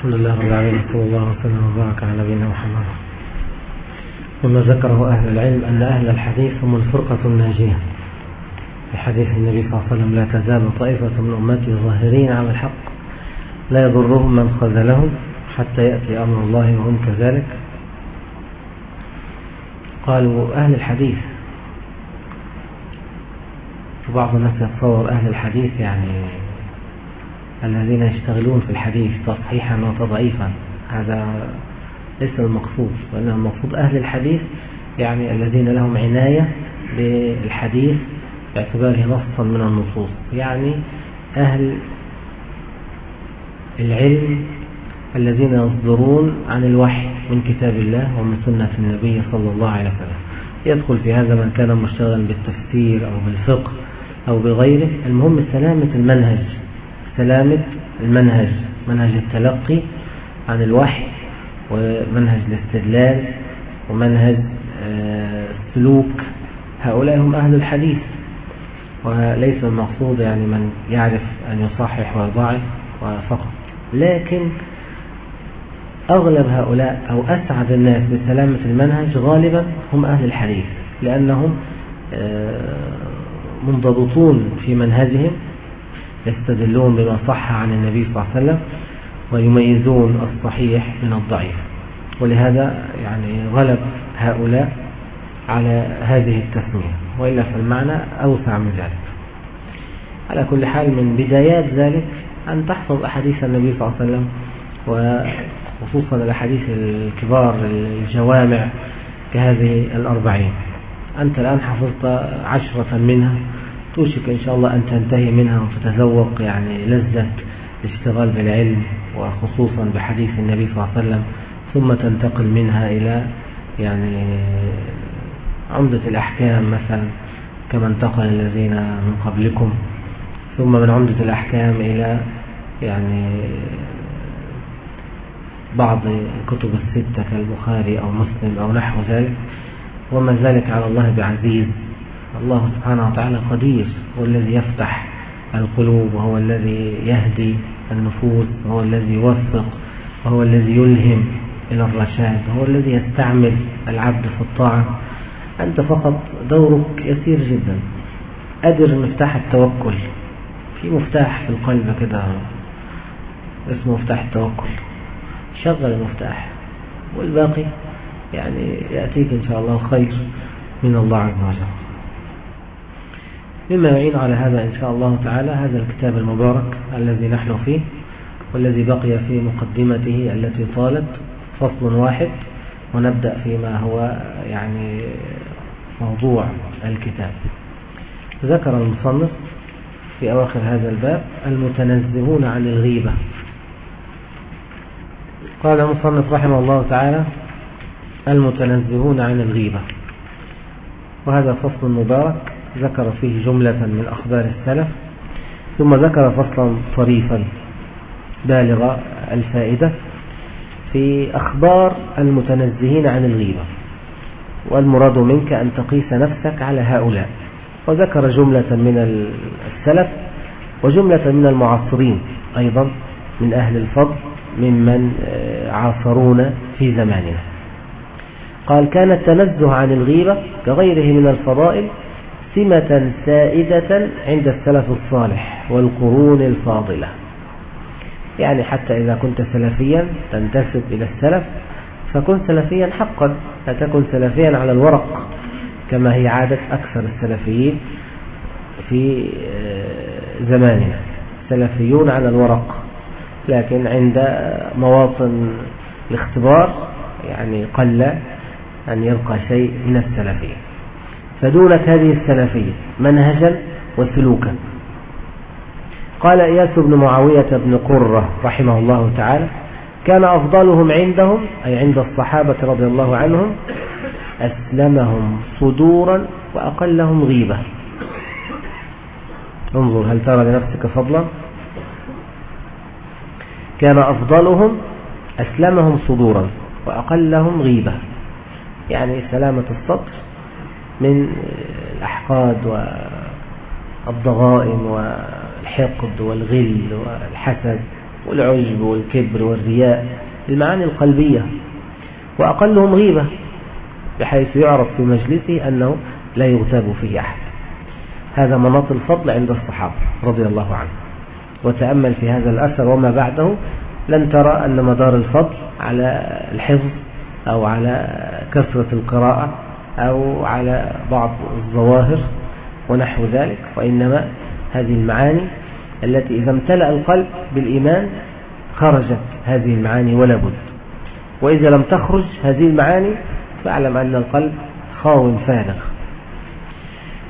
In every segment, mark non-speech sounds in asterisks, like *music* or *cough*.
الحمد لله رب العالمين صلى الله وسلم وبارك على نبينا محمد. مما ذكره أهل العلم أن أهل الحديث هم الفرقة الناجية. في حديث النبي صلى الله عليه وسلم لا تزال طائفة من أمتي ظاهرين على الحق لا يضرهم من خذلهم حتى يأتي أمر الله وهم كذلك. قالوا أهل الحديث وبعض الناس يتصور أهل الحديث يعني الذين يشتغلون في الحديث تصحيحا وتضعيفا هذا ليس المقصود وإنما المقصود أهل الحديث يعني الذين لهم عناية بالحديث باعتباره نصا من النصوص. يعني أهل العلم الذين يصدرون عن الوحي من كتاب الله ومن سنة النبي صلى الله عليه وسلم. يدخل في هذا من كان مشتغلا بالتفسير أو بالفقه أو بغيره. المهم سلامة المنهج. سلامة المنهج منهج التلقي عن الوحي ومنهج الاستدلال ومنهج السلوك. هؤلاء هم أهل الحديث. وليس المقصود يعني من يعرف أن يصحح ويضعف فقط. لكن أغلب هؤلاء أو أسعد الناس بسلامة المنهج غالبا هم أهل الحديث لأنهم منضبطون في منهجهم يستدلون بما صح عن النبي صلى الله عليه وسلم ويميزون الصحيح من الضعيف. ولهذا يعني غلب هؤلاء على هذه التسمية وإلا فالمعنى أوسع من ذلك. على كل حال من بدايات ذلك أن تحفظ أحاديث النبي صلى الله عليه وسلم وخصوصا الأحاديث الكبار الجوامع كهذه الأربعين. أنت الآن حفظت عشرة منها توشك إن شاء الله أن تنتهي منها وتتذوق يعني لذة الاشتغال بالعلم وخصوصا بحديث النبي صلى الله عليه وسلم ثم تنتقل منها إلى يعني عمدة الأحكام مثلا كما انتقل الذين من قبلكم ثم من عمدة الأحكام إلى يعني بعض كتب الستة كالبخاري أو مسلم أو نحو ذلك وما ذلك على الله بعزيز. الله سبحانه وتعالى قدير هو الذي يفتح القلوب وهو الذي يهدي النفوس وهو الذي يوفق وهو الذي يلهم إلى الرشاد وهو الذي يستعمل العبد في الطاعة. أنت فقط دورك يسير جدا. أدر مفتاح التوكل. في مفتاح في القلب كده. اسمه مفتاح التوكل. شغل المفتاح. والباقي يعني يأتيك إن شاء الله خير من الله عز وجل. مما يعين على هذا إن شاء الله تعالى هذا الكتاب المبارك الذي نحن فيه والذي بقي في مقدمته التي طالت فصل واحد ونبدأ فيما هو يعني موضوع الكتاب. ذكر المصنف في أواخر هذا الباب المتنزهون عن الغيبة. قال المصنف رحمه الله تعالى المتنزهون عن الغيبة. وهذا فصل مبارك ذكر فيه جملة من أخبار السلف ثم ذكر فصلا طريفا بالغ الفائدة في أخبار المتنزهين عن الغيبة والمراد منك أن تقيس نفسك على هؤلاء. وذكر جملة من السلف وجملة من المعاصرين أيضا من أهل الفضل ممن عاصرونا في زماننا. قال كان التنزه عن الغيبة كغيره من الفضائل سمة سائدة عند السلف الصالح والقرون الفاضلة. يعني حتى إذا كنت سلفيا تنتسب إلى السلف فكن سلفيا حقا لا تكن سلفيا على الورق كما هي عادة أكثر السلفيين في زماننا. سلفيون على الورق لكن عند مواطن الاختبار يعني قل أن يبقى شيء من السلفية فدونت هذه السلفية منهجا وسلوكا. قال إياس بن معاوية بن قرة رحمه الله تعالى كان أفضلهم عندهم أي عند الصحابة رضي الله عنهم أسلمهم صدورا وأقلهم غيبة. انظر هل ترى لنفسك فضلا؟ كان أفضلهم أسلمهم صدورا وأقلهم غيبة. يعني سلامة الصدر من الأحقاد والضغائن والحقد والغل والحسد والعجب والكبر والرياء المعاني القلبية وأقلهم غيبة بحيث يعرف في مجلسه أنه لا يغتاب فيه أحد. هذا مناط الفضل عند الصحابة رضي الله عنهم. وتأمل في هذا الأثر وما بعده لن ترى أن مدار الفضل على الحفظ أو على كثرة القراءة أو على بعض الظواهر ونحو ذلك وإنما هذه المعاني التي إذا امتلأ القلب بالإيمان خرجت هذه المعاني ولا بد. وإذا لم تخرج هذه المعاني فاعلم أن القلب خاو فارغ.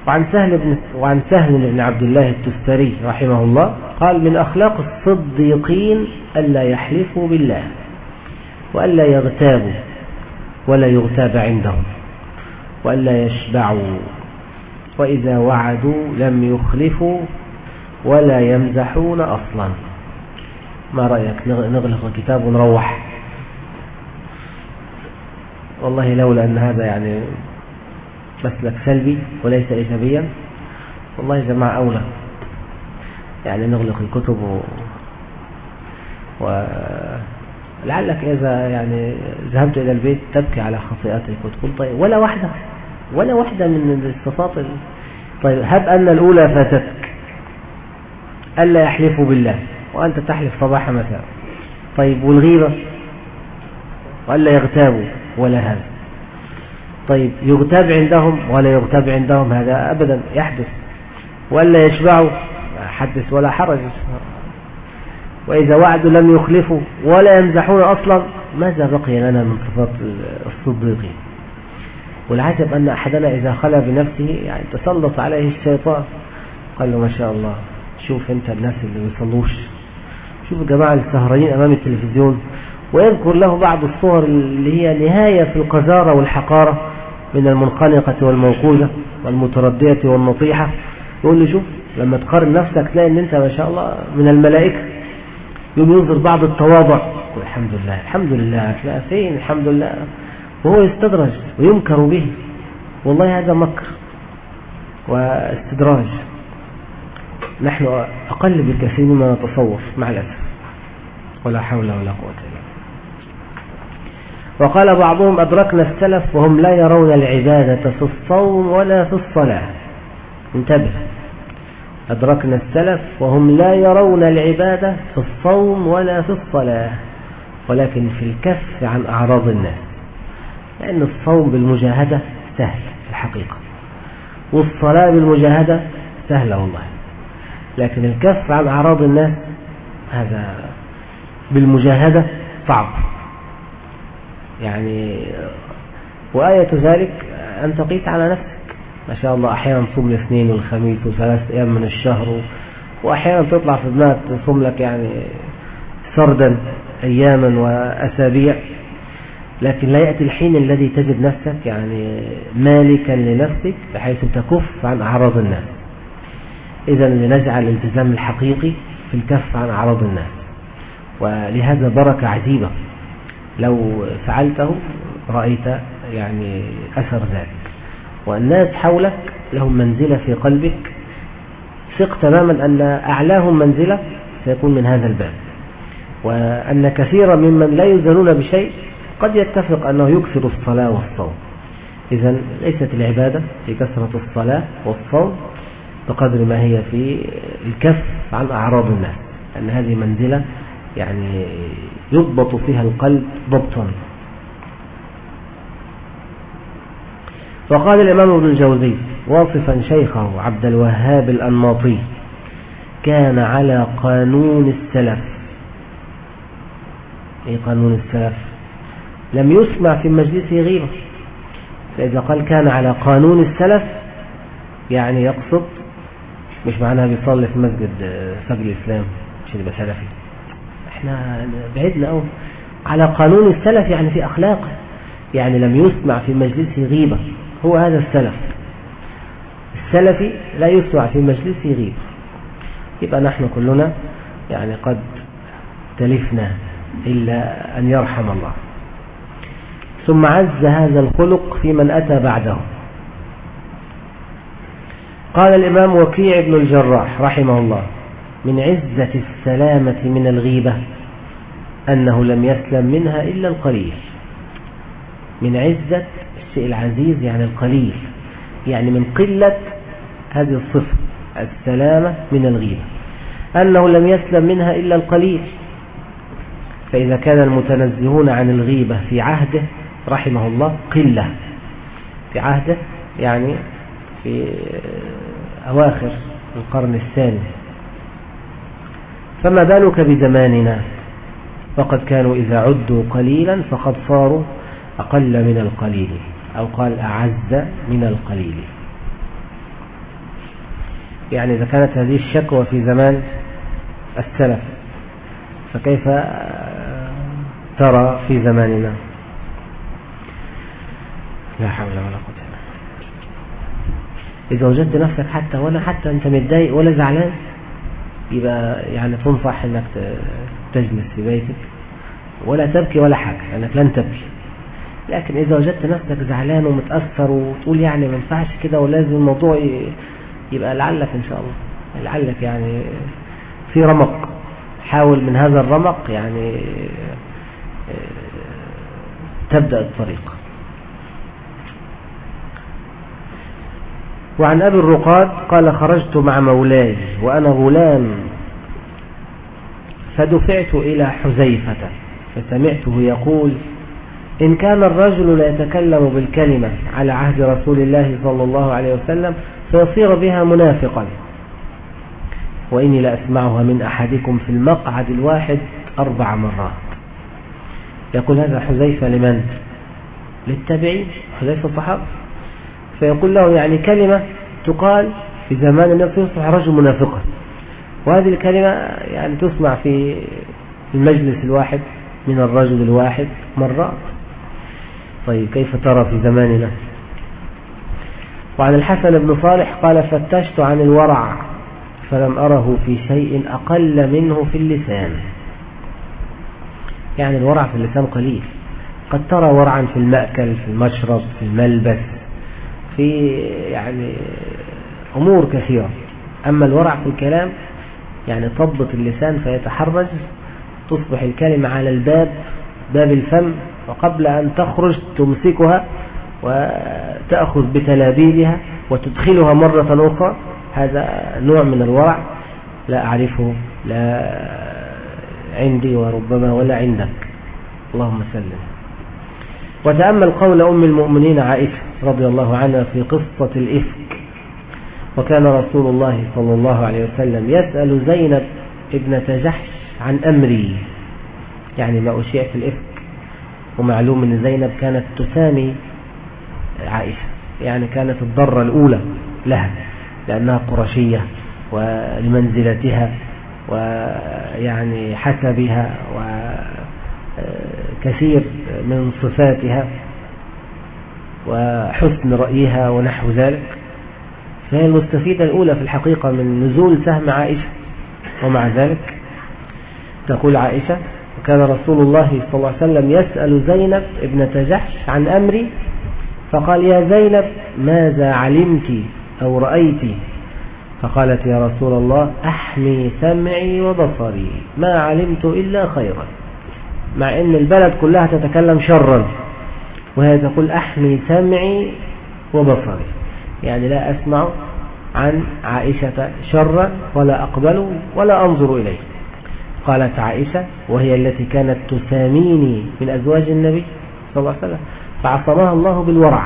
وعن سهل بن وعن سهل بن عبد الله التستري رحمه الله قال من أخلاق الصديقين ألا يحلفوا بالله وألا يغتابوا ولا يغتاب عندهم. وألا يشبعوا وإذا وعدوا لم يخلفوا ولا يمزحون أصلا. ما رأيك؟ نغلق الكتاب ونروح. والله لولا أن هذا يعني مسلك سلبي وليس إيجابيا والله يا جماعة أولى. يعني نغلق الكتب و... و... لعلك إذا يعني ذهبت إلى البيت تبكي على خطيئات الكتب طيب ولا واحدة ولا واحدة من الصفات طيب هب أن الأولى فاتتك ألا يحلفوا بالله وأنت تحلف صباح مساء. طيب والغيبة؟ وألا يغتابوا ولا هذا. طيب يغتاب عندهم ولا يغتاب عندهم هذا أبدا يحدث. ولا يشبعوا حدث ولا حرج. وإذا وعدوا لم يخلفوا ولا يمزحون أصلا ماذا بقي لنا من صفات الصديقين والعجب أن أحدنا إذا خلى بنفسه يعني تسلط عليه الشيطان. قال له ما شاء الله شوف أنت الناس اللي ما يصلوش. شوف الجماعة السهرانين أمام التلفزيون. ويذكر له بعض الصور اللي هي نهاية في القذارة والحقارة من المنقلقة والموقوذة والمتردية والنطيحة. يقول له شوف لما تقارن نفسك تلاقي إن أنت ما شاء الله من الملائكة. يوم ينظر بعض التواضع. والحمد لله الحمد لله تلاقي فين الحمد لله. وهو يستدرج ويمكر به. والله هذا مكر واستدراج. نحن أقل بكثير مما نتصور مع الأسف. ولا حول ولا قوة إلا وقال بعضهم أدركنا السلف وهم لا يرون العبادة في الصوم ولا في الصلاة. انتبه. أدركنا السلف وهم لا يرون العبادة في الصوم ولا في الصلاة ولكن في الكف عن أعراض الناس لأن الصوم بالمجاهدة سهل في الحقيقة والصلاة بالمجاهدة سهلة والله لكن الكف عن أعراض الناس هذا بالمجاهدة صعب. يعني وآية ذلك أن تقيت على نفسك. ما شاء الله أحيانا تصوم الاثنين والخميس وثلاث أيام من الشهر وأحيانا تطلع في دماغك تصوم لك يعني سردا أياما وأسابيع. لكن لا يأتي الحين الذي تجد نفسك يعني مالكا لنفسك بحيث تكف عن أعراض الناس. إذا لنجعل الالتزام الحقيقي في الكف عن أعراض الناس. ولهذا بركة عجيبة. لو فعلته رأيت يعني أثر ذلك. والناس حولك لهم منزلة في قلبك. ثق تماما أن أعلاهم منزلة سيكون من هذا الباب. وأن كثيرا ممن لا يزنون بشيء قد يتفق أنه يكثر الصلاة والصوم. إذا ليست العبادة في كثرة الصلاة والصوم بقدر ما هي في الكف عن أعراض الناس. أن هذه منزلة يعني يضبط فيها القلب ضبطا. وقال الإمام ابن الجوزي واصفا شيخه عبد الوهاب الأنماطي كان على قانون السلف. إيه قانون السلف؟ لم يسمع في مجلسه غيبة فإذا قال كان على قانون السلف يعني يقصد مش معناها بيصلي في مسجد فجر الإسلام عشان يبقى سلفي إحنا بعدنا قوي على قانون السلف يعني في أخلاقه يعني لم يسمع في مجلسه غيبة. هو هذا السلف. السلفي لا يسمع في مجلسه غيبة يبقى نحن كلنا يعني قد تلفنا إلا أن يرحم الله. ثم عز هذا الخلق في من أتى بعده. قال الإمام وكيع بن الجراح رحمه الله من عزة السلامة من الغيبة أنه لم يسلم منها إلا القليل. من عزة الشيء العزيز يعني القليل يعني من قلة هذه الصفة السلامة من الغيبة. أنه لم يسلم منها إلا القليل. فإذا كان المتنزهون عن الغيبة في عهده رحمه الله قلة. في عهده يعني في أواخر القرن الثاني. فما بالك بزماننا؟ فقد كانوا إذا عدوا قليلا فقد صاروا أقل من القليل. أو قال أعز من القليل. يعني إذا كانت هذه الشكوى في زمان السلف فكيف ترى في زماننا؟ لا حول ولا قوة إذا وجدت نفسك حتى ولا حتى أنت متضايق ولا زعلان يبقى يعني تنصح أنك تجلس في بيتك ولا تبكي ولا حاجة لأنك لن تبكي. لكن إذا وجدت نفسك زعلان ومتأثر وتقول يعني ما ينفعش كده ولازم الموضوع يبقى لعلك إن شاء الله. لعلك يعني في رمق. حاول من هذا الرمق يعني تبدأ الطريق. وعن أبي الرقاد قال خرجت مع مولاي وأنا غلام فدفعت إلى حزيفة فسمعته يقول إن كان الرجل لا يتكلم بالكلمة على عهد رسول الله صلى الله عليه وسلم فيصير بها منافقا. وإني لأسمعها من أحدكم في المقعد الواحد أربع مرات. يقول هذا حذيفة لمن؟ للتابعين حذيفة الصحابة. فيقول له يعني كلمة تقال في زمان النبي يصبح رجل منافقا وهذه الكلمة يعني تسمع في المجلس الواحد من الرجل الواحد مرات. طيب كيف ترى في زماننا؟ وعن الحسن بن صالح قال فتشت عن الورع فلم أره في شيء أقل منه في اللسان. يعني الورع في اللسان قليل. قد ترى ورعا في المأكل في المشرب في الملبس في يعني أمور كثيرة. أما الورع في الكلام يعني تضبط اللسان فيتحرج تصبح الكلمة على الباب باب الفم وقبل أن تخرج تمسكها وتأخذ بتلابيبها وتدخلها مرة أخرى هذا نوع من الورع لا أعرفه لا عندي وربما ولا عندك. اللهم سلم. وتأمل قول أم المؤمنين عائشة رضي الله عنها في قصة الإفك. وكان رسول الله صلى الله عليه وسلم يسأل زينب ابنة جحش عن أمري. يعني ما أشيع في الإفك. ومعلوم أن زينب كانت تسامي عائشة يعني كانت الضرة الأولى لها لأنها قرشية ولمنزلتها ويعني حسبها وكثير من صفاتها وحسن رأيها ونحو ذلك. فهي المستفيدة الأولى في الحقيقة من نزول سهم عائشة ومع ذلك تقول عائشة وكان رسول الله صلى الله عليه وسلم يسأل زينب ابنة جحش عن أمري فقال يا زينب ماذا علمت أو رأيت؟ فقالت يا رسول الله أحمي سمعي وبصري ما علمت إلا خيرا. مع أن البلد كلها تتكلم شرا وهي تقول أحمي سمعي وبصري. يعني لا أسمع عن عائشة شرا ولا أقبل ولا أنظر إليه. قالت عائشة وهي التي كانت تساميني من أزواج النبي صلى الله عليه وسلم فعصمها الله بالورع.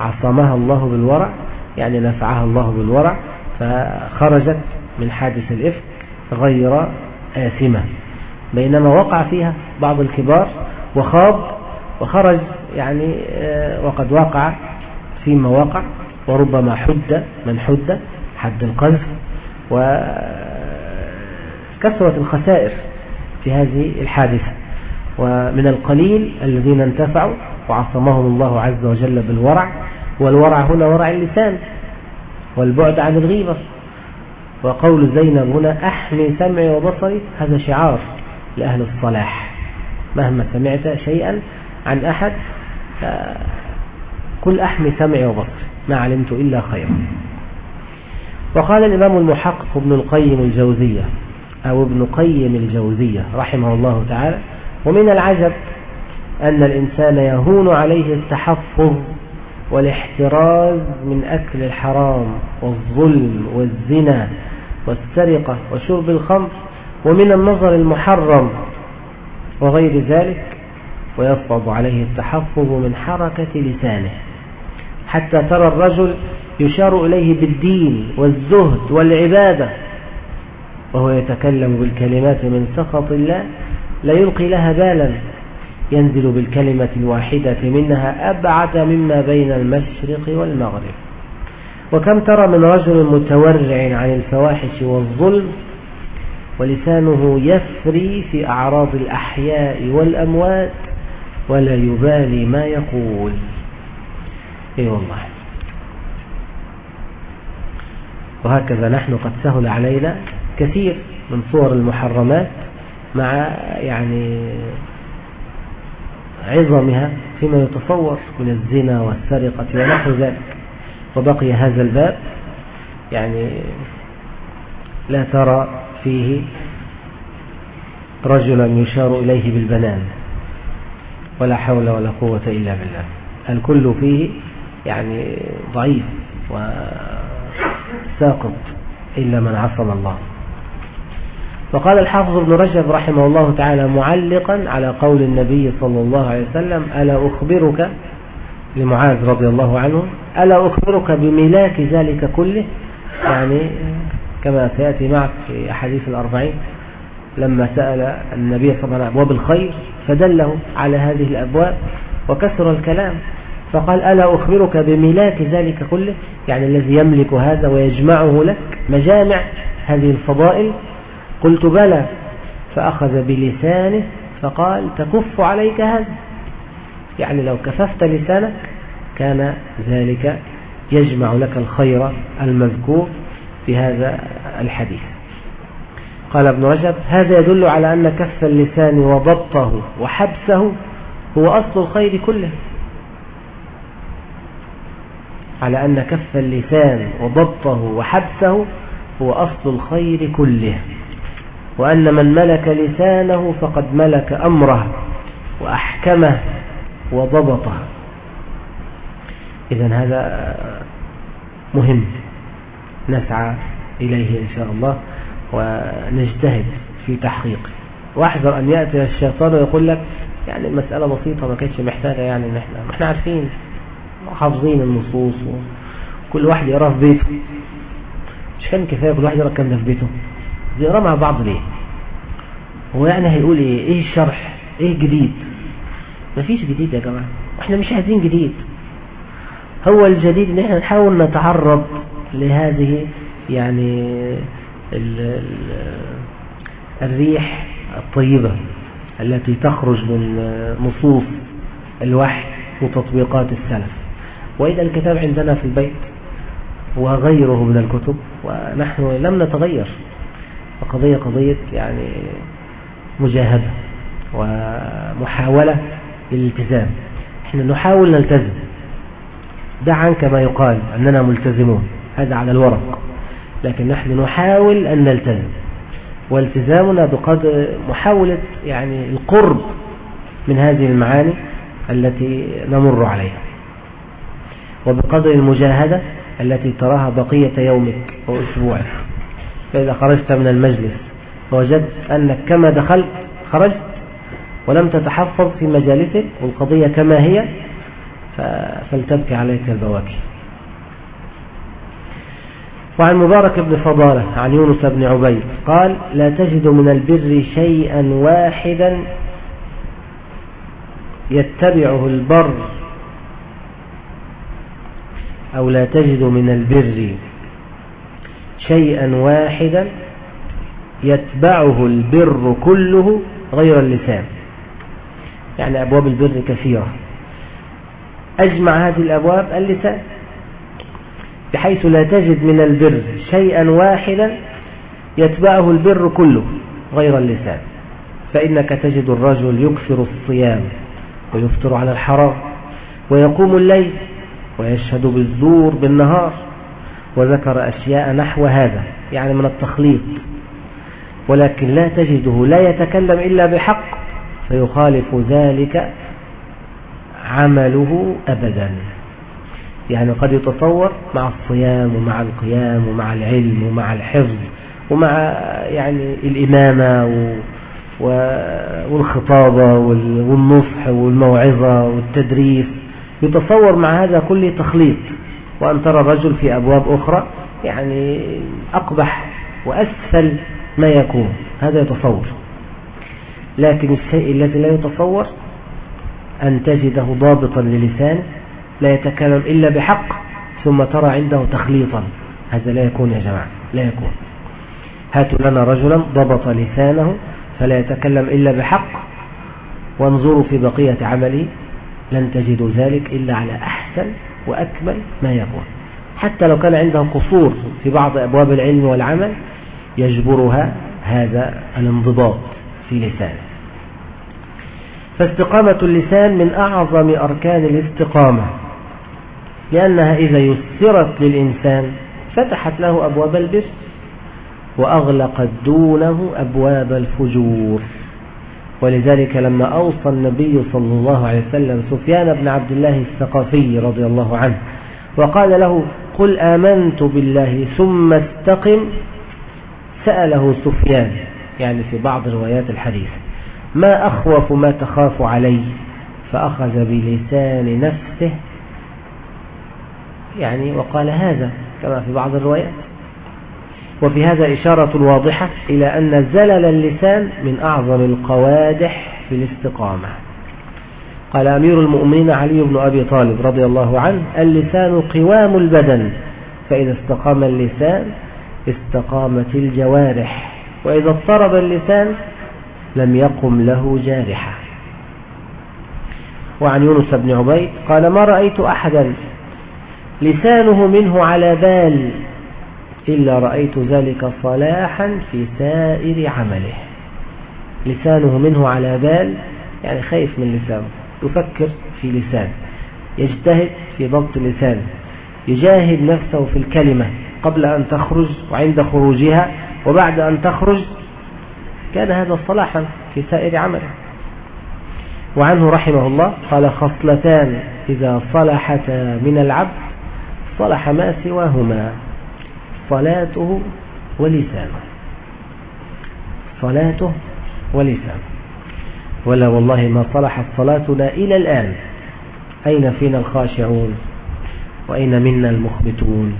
عصمها الله بالورع يعني نفعها الله بالورع فخرجت من حادث الإفك غير آثمة. بينما وقع فيها بعض الكبار وخاض وخرج يعني آه، وقد وقع فيما وقع وربما حد من حد حد القذف وكثرة الخسائر في هذه الحادثة. ومن القليل الذين انتفعوا وعصمهم الله عز وجل بالورع والورع هنا ورع اللسان والبعد عن الغيبة. وقول زينب هنا أحمي سمعي وبصري هذا شعار لأهل الصلاح. مهما سمعت شيئا عن أحد قل أحمي سمعي وبصري ما علمت إلا خيرا. وقال الإمام المحقق ابن القيم الجوزية أو ابن قيم الجوزية رحمه الله تعالى. ومن العجب أن الإنسان يهون عليه التحفظ والاحتراز من أكل الحرام والظلم والزنا والسرقة وشرب الخمر ومن النظر المحرم وغير ذلك ويصعب عليه التحفظ من حركة لسانه. حتى ترى الرجل يشار إليه بالدين والزهد والعبادة وهو يتكلم بالكلمات من سخط الله لا يلقي لها بالا. ينزل بالكلمة الواحدة منها أبعد مما بين المشرق والمغرب. وكم ترى من رجل متورع عن الفواحش والظلم ولسانه يفري في أعراض الأحياء والأموات ولا يبالي ما يقول. إي والله. وهكذا نحن قد سهل علينا كثير من صور المحرمات مع يعني عظمها فيما يتصور من الزنا والسرقة ونحو ذلك. وبقي هذا الباب يعني لا ترى فيه رجلا يشار إليه بالبنان. ولا حول ولا قوة إلا بالله. الكل فيه يعني ضعيف وساقط إلا من عصم الله. وقال الحافظ ابن رجب رحمه الله تعالى معلقا على قول النبي صلى الله عليه وسلم ألا أخبرك؟ لمعاذ رضي الله عنه ألا أخبرك بملاك ذلك كله؟ يعني كما سيأتي معك في أحاديث الأربعين لما سأل النبي صلى الله عليه وسلم أبواب الخير فدله على هذه الأبواب وكسر الكلام. فقال ألا أخبرك بملاك ذلك كله؟ يعني الذي يملك هذا ويجمعه لك مجامع هذه الفضائل قلت بلى فأخذ بلسانه فقال تكف عليك هذا. يعني لو كففت لسانك كان ذلك يجمع لك الخير المذكور في هذا الحديث. قال ابن رجب هذا يدل على أن كف اللسان وضبطه وحبسه هو أصل الخير كله. على أن كف اللسان وضبطه وحبسه هو أصل الخير كله. وأن من ملك لسانه فقد ملك أمره وأحكمه وضبطه. إذا هذا مهم. نسعى إليه إن شاء الله ونجتهد في تحقيقه واحذر أن يأتي الشيطان ويقول لك يعني المسألة بسيطة ما كانتش محتاجة يعني ان إحنا ما إحنا عارفين حافظين النصوص وكل واحد يقرأ في بيته. مش كان كفاية كل واحد يقرأ كام في بيته. يقرأ مع بعض ليه؟ هو يعني هيقول إيه؟ إيه الشرح؟ إيه جديد؟ مفيش جديد يا جماعة. إحنا مش عايزين جديد. هو الجديد إن إحنا نحاول نتعرض لهذه يعني ال ال الريح الطيبة التي تخرج من نصوص الوحي وتطبيقات السلف. وإذا الكتاب عندنا في البيت وغيره من الكتب ونحن لم نتغير. القضية قضية يعني مجاهدة ومحاولة للالتزام. إحنا نحاول نلتزم. دعا كما يقال أننا ملتزمون. هذا على الورق. لكن نحن نحاول أن نلتزم. والتزامنا بقدر محاولة يعني القرب من هذه المعاني التي نمر عليها. وبقدر المجاهدة التي تراها بقية يومك أو أسبوعك. فإذا خرجت من المجلس ووجدت أنك كما دخلت خرجت ولم تتحفظ في مجالسك والقضية كما هي فلتبكي عليك البواكي. وعن مبارك بن فضالة عن يونس بن عبيد قال لا تجد من البر شيئا واحدا يتبعه البر أو لا تجد من البر شيئا واحدا يتبعه البر كله غير اللسان. يعني أبواب البر كثيرة. أجمع هذه الأبواب اللسان بحيث لا تجد من البر شيئا واحدا يتبعه البر كله غير اللسان. فإنك تجد الرجل يكثر الصيام ويفطر على الحرام ويقوم الليل ويشهد بالزور بالنهار. وذكر أشياء نحو هذا يعني من التخليط. ولكن لا تجده لا يتكلم إلا بحق فيخالف ذلك عمله أبدا. يعني قد يتصور مع الصيام ومع القيام ومع العلم ومع الحفظ ومع يعني الإمامة والخطابة والنصح والموعظة والتدريس. يتصور مع هذا كله تخليط. وأن ترى الرجل في أبواب أخرى يعني أقبح وأسفل ما يكون. هذا يتصور. لكن الشيء الذي لا يتصور أن تجده ضابطا للسانه لا يتكلم إلا بحق ثم ترى عنده تخليطا. هذا لا يكون يا جماعة لا يكون. هاتوا لنا رجلا ضبط لسانه فلا يتكلم إلا بحق وانظروا في بقية عمله لن تجدوا ذلك إلا على أحسن وأكمل ما يكون حتى لو كان عنده قصور في بعض أبواب العلم والعمل يجبرها هذا الانضباط في لسانه. فاستقامة اللسان من أعظم أركان الاستقامة لأنها إذا يسرت للإنسان فتحت له أبواب البر وأغلقت دونه أبواب الفجور. ولذلك لما أوصى النبي صلى الله عليه وسلم سفيان بن عبد الله الثقفي رضي الله عنه وقال له قل آمنت بالله ثم استقم سأله سفيان يعني في بعض روايات الحديث ما أخوف ما تخاف علي فأخذ بلسان نفسه يعني وقال هذا كما في بعض الروايات وفي هذا إشارة واضحة إلى أن زلل اللسان من أعظم القوادح في الاستقامة. قال أمير المؤمنين علي بن أبي طالب رضي الله عنه اللسان قوام البدن فإذا استقام اللسان استقامت الجوارح وإذا اضطرب اللسان لم يقم له جارحة. وعن يونس بن عبيد قال ما رأيت أحدا لسانه منه على بال إلا رأيت ذلك صلاحا في سائر عمله. لسانه منه على بال يعني خايف من لسانه. يفكر في لسان. يجتهد في ضبط لسانه يجاهد نفسه في الكلمة قبل أن تخرج وعند خروجها وبعد أن تخرج كان هذا صلاحا في سائر عمله. وعنه رحمه الله قال خصلتان إذا صلحتا من العبد صلح ما سواهما. صلاته ولسانه. صلاته ولسانه. ولا والله ما صلحت صلاتنا إلى الآن. أين فينا الخاشعون؟ وأين منا المخبتون؟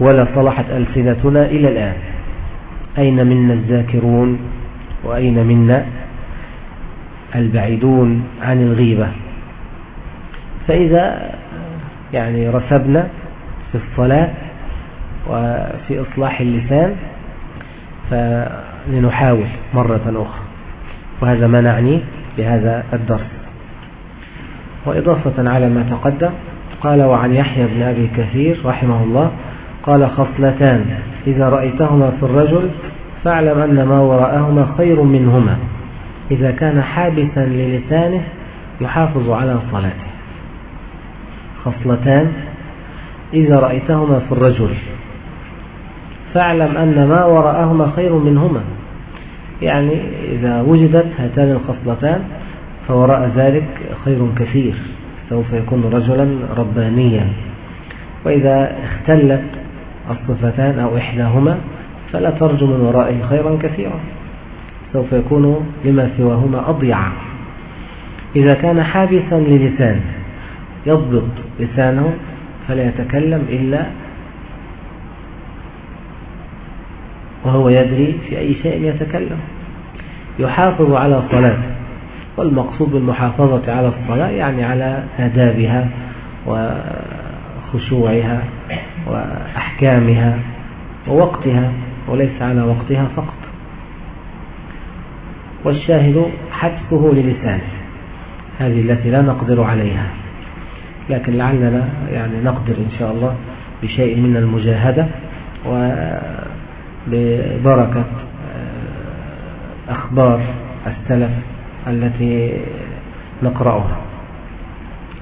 ولا صلحت ألسنتنا إلى الآن. أين منا الذاكرون؟ وأين منا البعيدون عن الغيبة؟ فإذا يعني رسبنا في الصلاة وفي إصلاح اللسان فلنحاول مرة أخرى. وهذا ما نعنيه بهذا الدرس. وإضافة على ما تقدم قال وعن يحيى بن أبي كثير رحمه الله قال خصلتان إذا رأيتهما في الرجل فاعلم أن ما وراءهما خير منهما. إذا كان حابسا للسانه يحافظ على صلاته. خصلتان إذا رأيتهما في الرجل فاعلم أن ما وراءهما خير منهما. يعني إذا وجدت هاتان الخصلتان فوراء ذلك خير كثير سوف يكون رجلا ربانيا. وإذا اختلت الصفتان أو إحداهما فلا ترجو من ورائه خيرا كثيرا سوف يكون لما سواهما أضيع. إذا كان حابسا للسان يضبط لسانه فلا يتكلم إلا وهو يدري في أي شيء يتكلم. يحافظ على صلاته والمقصود بالمحافظة على الصلاة يعني على آدابها وخشوعها وأحكامها ووقتها وليس على وقتها فقط. والشاهد حبسه للسانه هذه التي لا نقدر عليها. لكن لعلنا يعني نقدر إن شاء الله بشيء من المجاهدة وببركة آه، أخبار السلف التي نقرأها.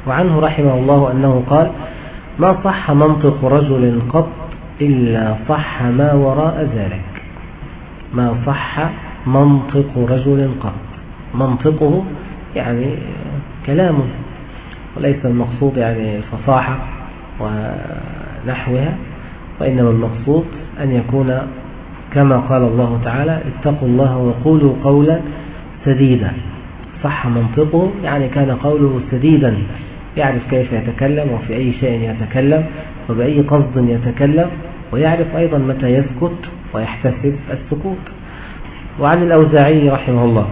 وعنه رحمه الله أنه قال ما صح منطق رجل قط إلا صح ما وراء ذلك. ما صح منطق رجل قط. منطقه يعني كلامه وليس المقصود يعني فصاحة ونحوها وإنما المقصود أن يكون كما قال الله تعالى اتقوا الله وقولوا قولا سديدا. صح منطقه؟ يعني كان قوله سديدا. يعرف كيف يتكلم وفي أي شيء يتكلم وبأي قصد يتكلم ويعرف أيضا متى يسكت ويحتسب السكوت. وعن الأوزاعي رحمه الله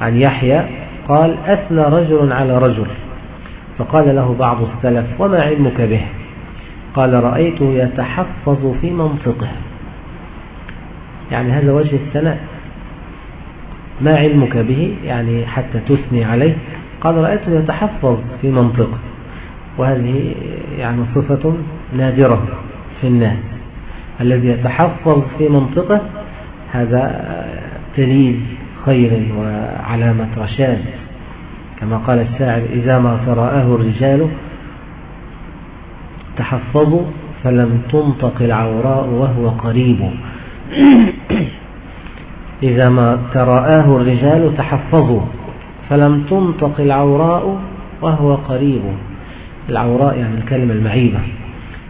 عن يحيى قال أثنى رجل على رجل. فقال له بعض السلف وما علمك به؟ قال رأيته يتحفظ في منطقه. يعني هذا وجه الثناء ما علمك به؟ يعني حتى تثني عليه. قال رأيته يتحفظ في منطقه وهذه يعني صفة نادرة في الناس. الذي يتحفظ في منطقه هذا دليل خير وعلامة رشاد. كما قال الشاعر إذا ما تراءه الرجال تحفظوا فلم تنطق العوراء وهو قريب. *coughs* إذا ما تراءاه الرجال تحفظوا فلم تنطق العوراء وهو قريب. العوراء يعني الكلمة المعيبة.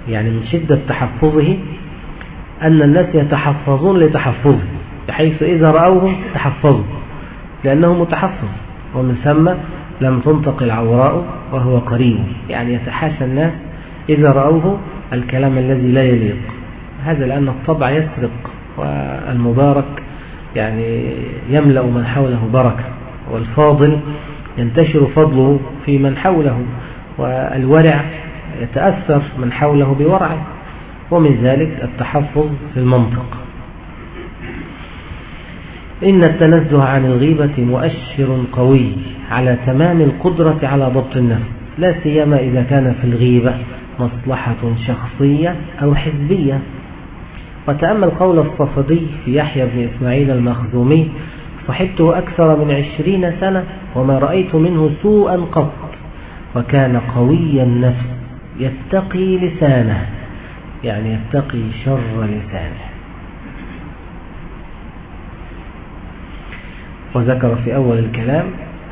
يعني من شدة تحفظه أن الناس يتحفظون لتحفظه بحيث إذا رأوه تحفظوا لأنه متحفظ. ومن ثم لم تنطق العوراء وهو قريب. يعني يتحاشى الناس إذا رأوه الكلام الذي لا يليق. هذا لأن الطبع يسرق. والمبارك يعني يملأ من حوله بركة والفاضل ينتشر فضله في من حوله والورع يتأثر من حوله بورعه ومن ذلك التحفظ في المنطق. إن التنزه عن الغيبة مؤشر قوي على تمام القدرة على ضبط النفس لا سيما إذا كان في الغيبة مصلحة شخصية أو حزبية. وتأمل قول الصفدي في يحيى بن إسماعيل المخزومي صحبته أكثر من عشرين سنة وما رأيت منه سوءا قط وكان قوي النفس يتقي لسانه. يعني يتقي شر لسانه. وذكر في أول الكلام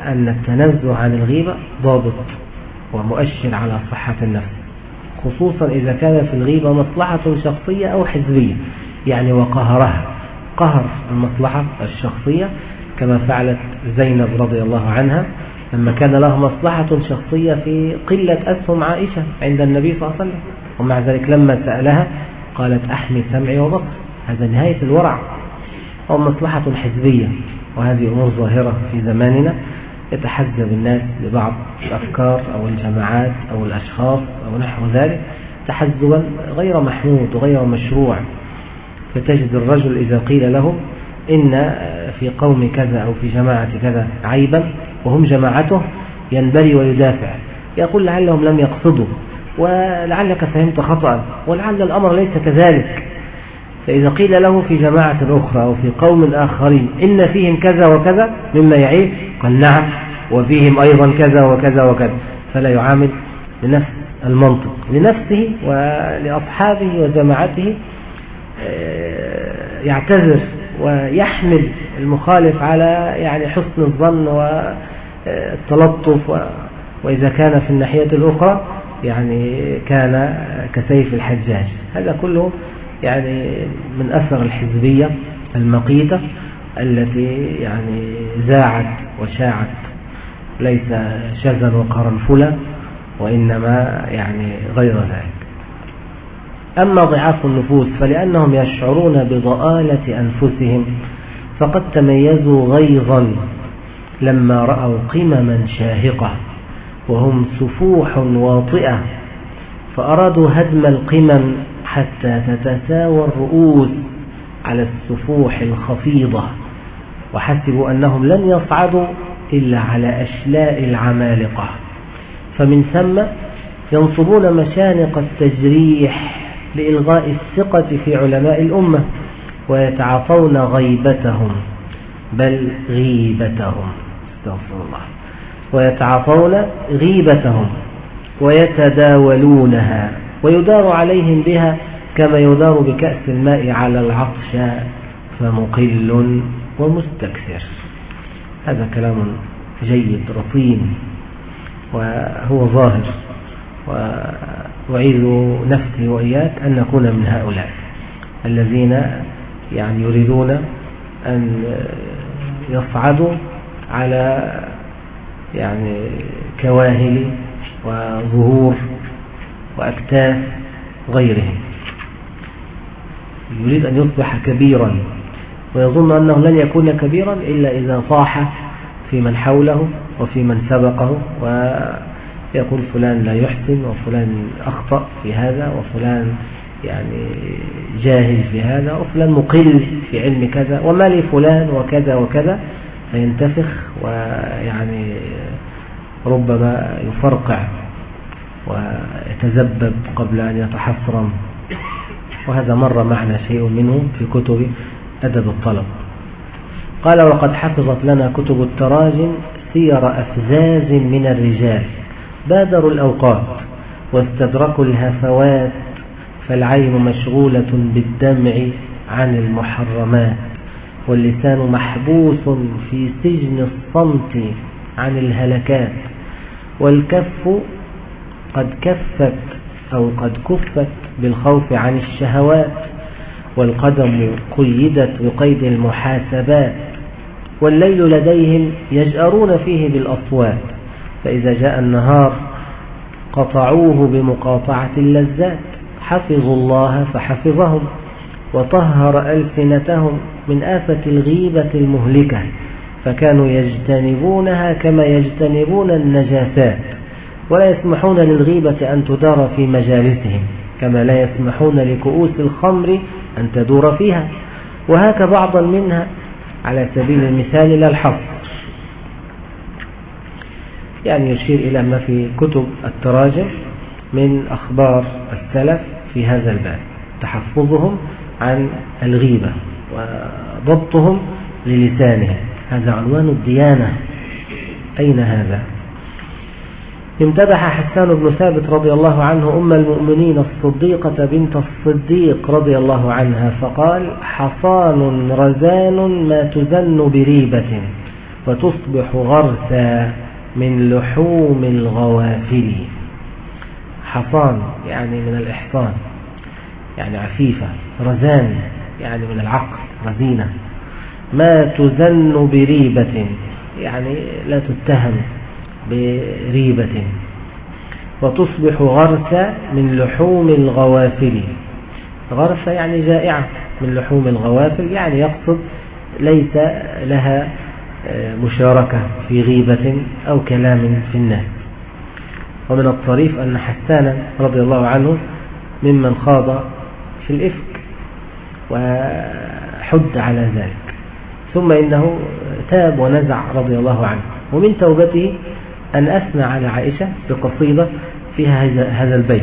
أن التنزه عن الغيبة ضابط ومؤشر على صحة النفس. خصوصا إذا كان في الغيبة مصلحة شخصية أو حزبية يعني وقهرها. قهر المصلحة الشخصية كما فعلت زينب رضي الله عنها لما كان لها مصلحة شخصية في قلة أسهم عائشة عند النبي صلى الله عليه وسلم. ومع ذلك لما سألها قالت أحمي سمعي وبصر هذا نهاية الورع. أو مصلحة حزبية. وهذه أمور ظاهرة في زماننا. يتحزب الناس لبعض الأفكار أو الجماعات أو الأشخاص أو نحو ذلك تحزبا غير محمود وغير مشروع. فتجد الرجل إذا قيل له إن في قوم كذا أو في جماعة كذا عيبا وهم جماعته ينبري ويدافع. يقول لعلهم لم يقصدوا ولعلك فهمت خطأ ولعل الأمر ليس كذلك. فإذا قيل له في جماعة أخرى أو في قوم آخرين إن فيهم كذا وكذا مما يعيب قال نعم وفيهم أيضا كذا وكذا وكذا. فلا يعامل بنفس المنطق لنفسه ولأصحابه وجماعته آه، يعتذر ويحمل المخالف على يعني حسن الظن والتلطف وإذا كان في الناحية الأخرى يعني كان كسيف الحجاج. هذا كله يعني من أثر الحزبية المقيتة التي يعني زاعت وشاعت ليس شذا وقرنفلا وإنما يعني غير ذلك. أما ضعاف النفوس فلأنهم يشعرون بضآلة أنفسهم فقد تميزوا غيظا لما رأوا قمما شاهقة وهم سفوح واطئة فأرادوا هدم القمم حتى تتساوى الرؤوس على السفوح الخفيضة وحسبوا أنهم لن يصعدوا إلا على أشلاء العمالقة. فمن ثم ينصبون مشانق التجريح لإلغاء الثقة في علماء الأمة ويتعاطون غيبتهم بل غيبتهم استغفر الله ويتعاطون غيبتهم ويتداولونها. ويدار عليهم بها كما يدار بكأس الماء على العطش فمقل ومستكثر. هذا كلام جيد رطين وهو ظاهر وأعيذ نفسي وإياك أن نكون من هؤلاء الذين يعني يريدون أن يصعدوا على يعني كواهل وظهور وأكتاف غيرهم. يريد أن يصبح كبيرا. ويظن أنه لن يكون كبيرا إلا إذا صاح في من حوله وفي من سبقه ويقول فلان لا يحسن وفلان أخطأ في هذا وفلان يعني جاهل في هذا وفلان مقل في علم كذا وما لي فلان وكذا وكذا. فينتفخ ويعني ربما يفرقع. ويتذبب قبل أن يتحصرم وهذا مر معنا شيء منه في كتب أدب الطلب. قال وقد حفظت لنا كتب التراجم سير أفزاز من الرجال. بادروا الأوقات واستدركوا الهفوات فالعين مشغولة بالدمع عن المحرمات واللسان محبوس في سجن الصمت عن الهلكات والكف قد كفت أو قد كفت بالخوف عن الشهوات والقدم قيدت بقيد المحاسبات والليل لديهم يجأرون فيه بالأصوات فإذا جاء النهار قطعوه بمقاطعة اللذات حفظوا الله فحفظهم وطهر ألسنتهم من آفة الغيبة المهلكة فكانوا يجتنبونها كما يجتنبون النجاسات. ولا يسمحون للغيبة أن تدار في مجالسهم كما لا يسمحون لكؤوس الخمر أن تدور فيها. وهاك بعضا منها على سبيل المثال لا الحظ يعني يشير إلى ما في كتب التراجم من أخبار السلف في هذا الباب تحفظهم عن الغيبة وضبطهم للسانهم. هذا عنوان الديانة. أين هذا؟ امتدح حسان بن ثابت رضي الله عنه أم المؤمنين الصديقة بنت الصديق رضي الله عنها فقال حصان رزان ما تزن بريبة وتصبح غرسا من لحوم الغوافل. حصان يعني من الإحصان يعني عفيفة رزان يعني من العقل رزينة. ما تزن بريبة يعني لا تتهم. بريبة. وتصبح غرسة من لحوم الغوافل. غرسة يعني جائعة من لحوم الغوافل يعني يقصد ليس لها آه، مشاركة في غيبة أو كلام في الناس. ومن الطريف أن حسانا رضي الله عنه ممن خاض في الإفك وحد على ذلك. ثم إنه تاب ونزع رضي الله عنه. ومن توبته أن أثنى على عائشة بقصيدة فيها هذا البيت.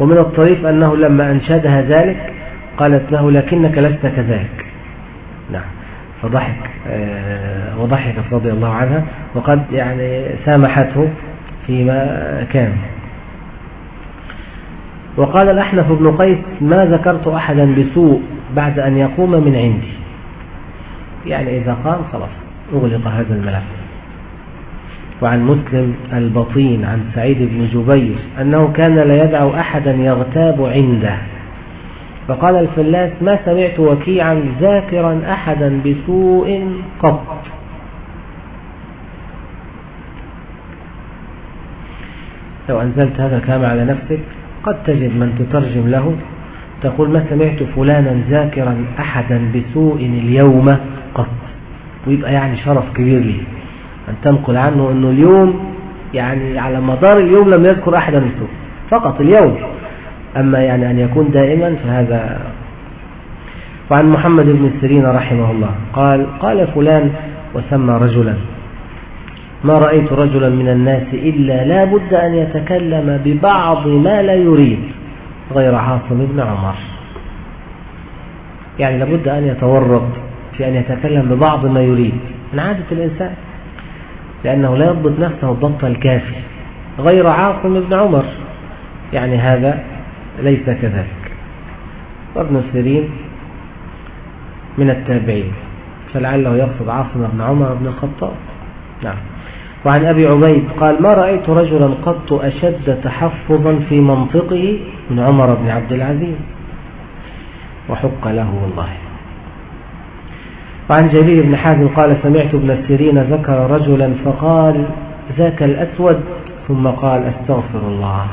ومن الطريف أنه لما أنشدها ذلك قالت له لكنك لست كذلك. نعم. فضحك آه، وضحكت رضي الله عنها وقد يعني سامحته فيما كان. وقال الأحنف بن قيس ما ذكرت أحدا بسوء بعد أن يقوم من عندي. يعني إذا قام خلاص أغلق هذا الملف. وعن مسلم البطين عن سعيد بن جبير أنه كان لا يدع أحدا يغتاب عنده. فقال الفلاس ما سمعت وكيعا ذاكرا أحدا بسوء قط. لو أنزلت هذا الكلام على نفسك قد تجد من تترجم له تقول ما سمعت فلانا ذاكرا أحدا بسوء اليوم قط. ويبقى يعني شرف كبير لي. أن تنقل عنه أنه اليوم يعني على مدار اليوم لم يذكر أحدا بسوء فقط اليوم. أما يعني أن يكون دائما فهذا. وعن محمد بن سيرين رحمه الله قال قال فلان وسمى رجلا. ما رأيت رجلا من الناس إلا لا بد أن يتكلم ببعض ما لا يريد غير عاصم بن عمر. يعني لابد أن يتورط في أن يتكلم ببعض ما يريد. من عادة الإنسان لأنه لا يضبط نفسه الضبط الكافي غير عاصم بن عمر. يعني هذا ليس كذلك. وابن سيرين من التابعين فلعله يقصد عاصم بن عمر بن الخطاب. نعم. وعن أبي عبيد قال ما رأيت رجلا قط أشد تحفظا في منطقه من عمر بن عبد العزيز. وحق له والله. وعن جرير بن حازم قال سمعت ابن السيرين ذكر رجلا فقال ذاك الأسود ثم قال أستغفر الله.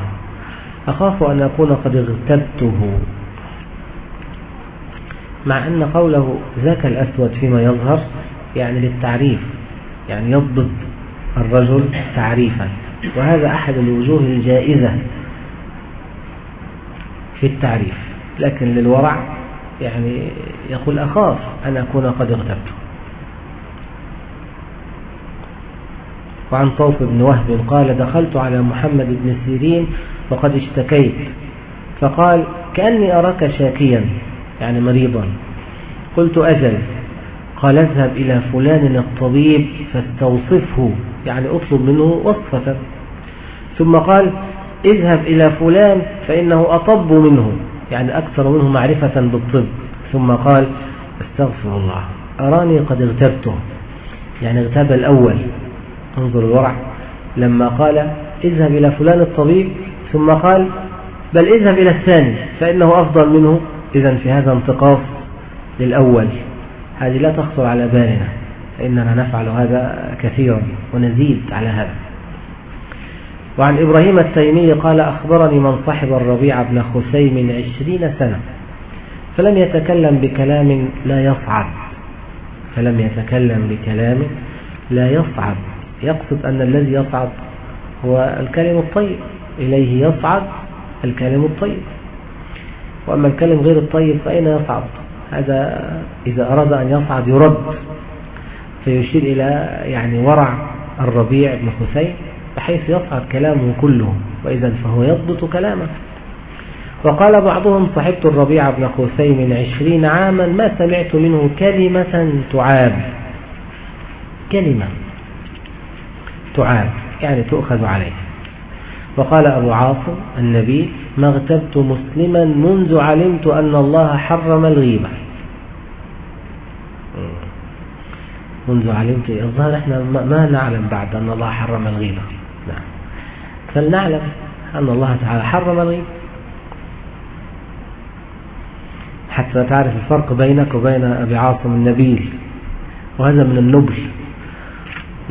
أخاف أن أكون قد اغتبته. مع أن قوله ذاك الأسود فيما يظهر يعني للتعريف يعني يضبط الرجل تعريفا. وهذا أحد الوجوه الجائزة في التعريف. لكن للورع يعني يقول أخاف أن أكون قد اغتبته وعن طوف بن وهب قال دخلت على محمد بن سيرين وقد اشتكيت. فقال كأني أراك شاكيا يعني مريضا. قلت أجل قال اذهب إلى فلان الطبيب فاستوصفه يعني اطلب منه وصفة ثم قال اذهب إلى فلان فإنه أطب منه. يعني أكثر منه معرفة بالطب. ثم قال استغفر الله أراني قد اغتبته. يعني اغتاب الأول. انظر الورع. لما قال اذهب إلى فلان الطبيب. ثم قال بل اذهب إلى الثاني فإنه أفضل منه. إذا في هذا انتقاص للأول. هذه لا تخطر على بالنا فإننا نفعل هذا كثيرا ونزيد على هذا. وعن إبراهيم التيمي قال أخبرني من صحب الربيع بن خسيم عشرين سنة فلم يتكلم بكلام لا يصعد فلم يتكلم بكلام لا يصعد يقصد أن الذي يصعد هو الكلم الطيب إليه يصعد الكلم الطيب. وأما الكلم غير الطيب فأين يصعد هذا إذا أراد أن يصعد يرد فيشير إلى يعني ورع الربيع بن حسين بحيث يصعد كلامه كله وإذا فهو يضبط كلامه. وقال بعضهم صحبت الربيع بن من عشرين عاما ما سمعت منه كلمة تعاب. كلمة تعاب يعني تؤخذ عليه. وقال أبو عاصم النبي ما اغتبت مسلما منذ علمت أن الله حرم الغيبة. منذ علمت الظاهر إحنا ما نعلم بعد أن الله حرم الغيبة. فلنعلم أن الله تعالى حرم الغيبة حتى تعرف الفرق بينك وبين أبي عاصم النبيل وهذا من النبل.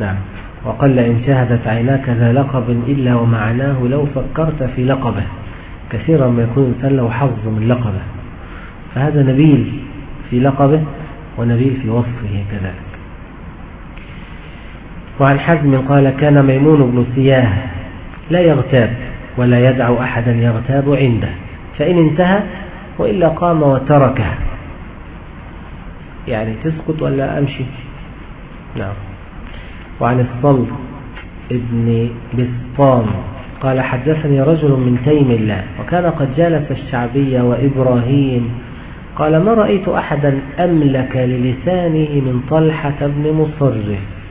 نعم. وقل إن شاهدت عيناك ذا لقب إلا ومعناه لو فكرت في لقبه. كثيرا ما يكون الإنسان له حظ من لقبه. فهذا نبيل في لقبه ونبيل في وصفه كذلك. وعن حزم قال كان ميمون بن سياه لا يغتاب ولا يدع أحدا يغتاب عنده فإن انتهى وإلا قام وتركه. يعني تسقط ولا أمشي؟ نعم. وعن الصلب ابن بسطام قال حدثني رجل من تيم الله وكان قد جالس الشعبي وإبراهيم قال ما رأيت أحدا أملك للسانه من طلحة بن مصرف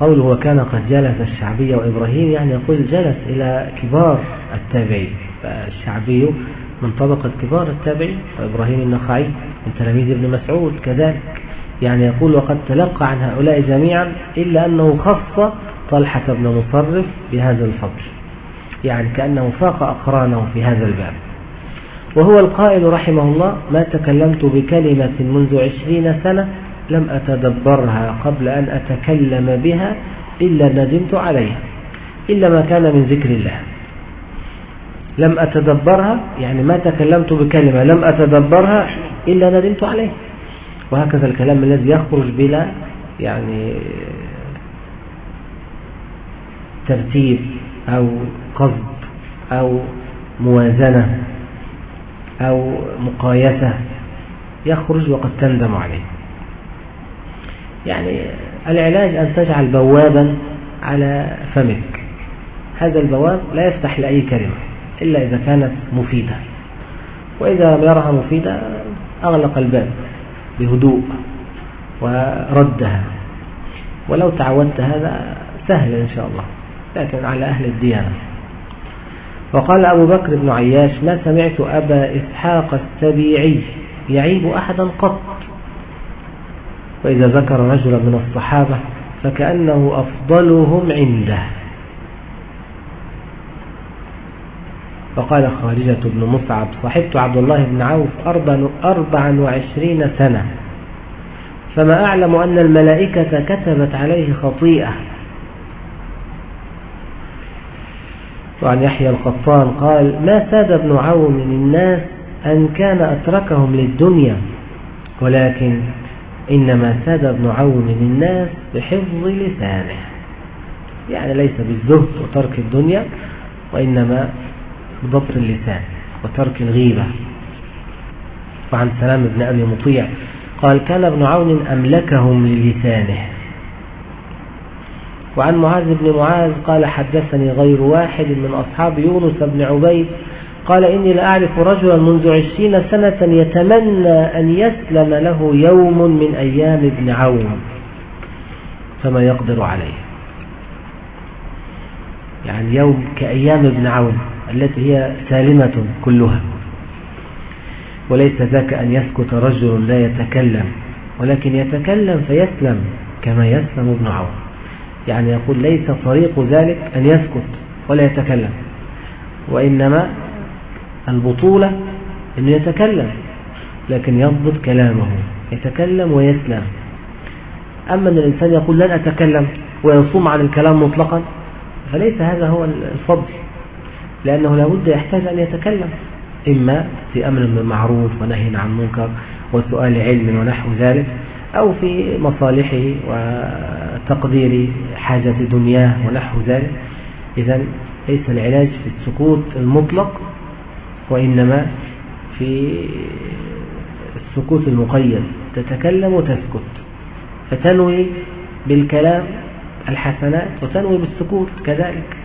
قوله وكان قد جلس الشعبي وإبراهيم يعني يقول جلس إلى كبار التابعين. فالشعبي من طبقة كبار التابعين وإبراهيم النخعي من تلاميذ ابن مسعود كذلك. يعني يقول وقد تلقى عن هؤلاء جميعا إلا أنه خص طلحة بن مصرف بهذا الفضل. يعني كأنه فاق أقرانه في هذا الباب. وهو القائل رحمه الله ما تكلمت بكلمة منذ عشرين سنة لم أتدبرها قبل أن أتكلم بها إلا ندمت عليها إلا ما كان من ذكر الله. لم أتدبرها يعني ما تكلمت بكلمة لم أتدبرها إلا ندمت عليه وهكذا الكلام الذي يخرج بلا يعني ترتيب أو قصد أو موازنة أو مقايسة يخرج وقد تندم عليه. يعني العلاج أن تجعل بوابا على فمك. هذا البواب لا يفتح لأي كلمة إلا إذا كانت مفيدة. وإذا لم يرها مفيدة أغلق الباب بهدوء وردها. ولو تعودت هذا سهل إن شاء الله لكن على أهل الديانة. وقال أبو بكر بن عياش ما سمعت أبا إسحاق السبيعي يعيب أحدا قط وإذا ذكر رجلا من الصحابة فكأنه أفضلهم عنده. فقال خارجة بن مصعب صحبت عبد الله بن عوف أربعا وعشرين سنة. فما أعلم أن الملائكة كتبت عليه خطيئة. وعن يحيى القطان قال ما ساد ابن عون من الناس أن كان أتركهم للدنيا ولكن إنما ساد ابن عون الناس بحفظ لسانه. يعني ليس بالزهد وترك الدنيا وإنما بضبط اللسان وترك الغيبة. وعن سلام بن أبي مطيع قال كان ابن عون أملكهم للسانه. وعن معاذ بن معاذ قال حدثني غير واحد من أصحاب يونس بن عبيد قال إني لأعرف رجلا منذ عشرين سنة يتمنى أن يسلم له يوم من أيام ابن عون فما يقدر عليه. يعني يوم كأيام ابن عون التي هي سالمة كلها وليس ذاك أن يسكت رجل لا يتكلم ولكن يتكلم فيسلم كما يسلم ابن عون. يعني يقول ليس طريق ذلك أن يسكت ولا يتكلم وإنما البطولة أنه يتكلم لكن يضبط كلامه يتكلم ويسلم أما أن الإنسان يقول لن أتكلم ويصوم عن الكلام مطلقا فليس هذا هو الفضل لأنه لابد يحتاج أن يتكلم إما في أمر بالمعروف ونهي عن منكر وسؤال علم ونحو ذلك أو في مصالحه وتقدير حاجة دنياه ونحو ذلك. إذا ليس العلاج في السكوت المطلق وإنما في السكوت المقيد تتكلم وتسكت. فتنوي بالكلام الحسنات وتنوي بالسكوت كذلك.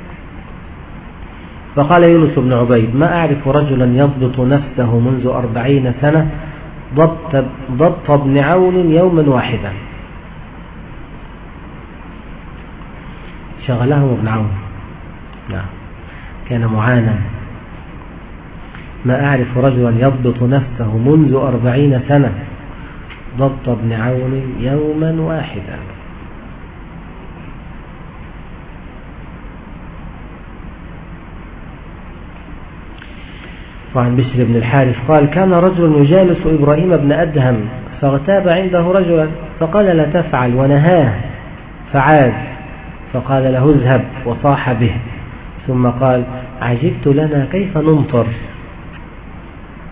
فقال يونس بن عبيد ما أعرف رجلا يضبط نفسه منذ أربعين سنة ضبط, ضبط ابن عون يوما واحدا. شغلهم ابن عون. نعم. كان معانا. ما أعرف رجلا يضبط نفسه منذ أربعين سنة. ضبط ابن عون يوما واحدا. وعن بشر بن الحارث قال كان رجل يجالس إبراهيم بن أدهم فاغتاب عنده رجلا فقال لا تفعل ونهاه فعاد فقال له اذهب وصاح به. ثم قال عجبت لنا كيف نمطر؟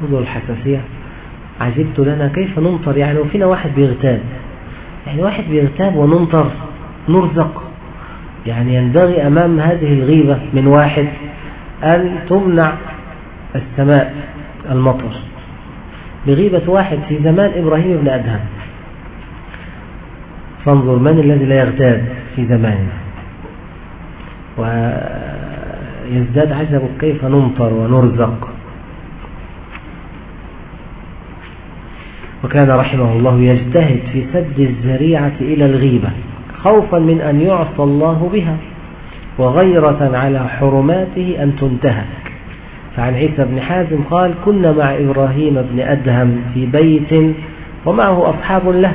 انظر الحساسية؟ عجبت لنا كيف نمطر يعني وفينا واحد بيغتاب يعني واحد بيغتاب ونمطر نرزق. يعني ينبغي أمام هذه الغيبة من واحد أن تمنع السماء المطر. بغيبة واحد في زمان إبراهيم بن أدهم. فانظر من الذي لا يغتاب في زماننا. ويزداد عجبك كيف نمطر ونرزق. وكان رحمه الله يجتهد في سد الزريعة إلى الغيبة خوفا من أن يعصى الله بها وغيرة على حرماته أن تنتهك. فعن عيسى بن حازم قال كنا مع إبراهيم بن أدهم في بيت ومعه أصحاب له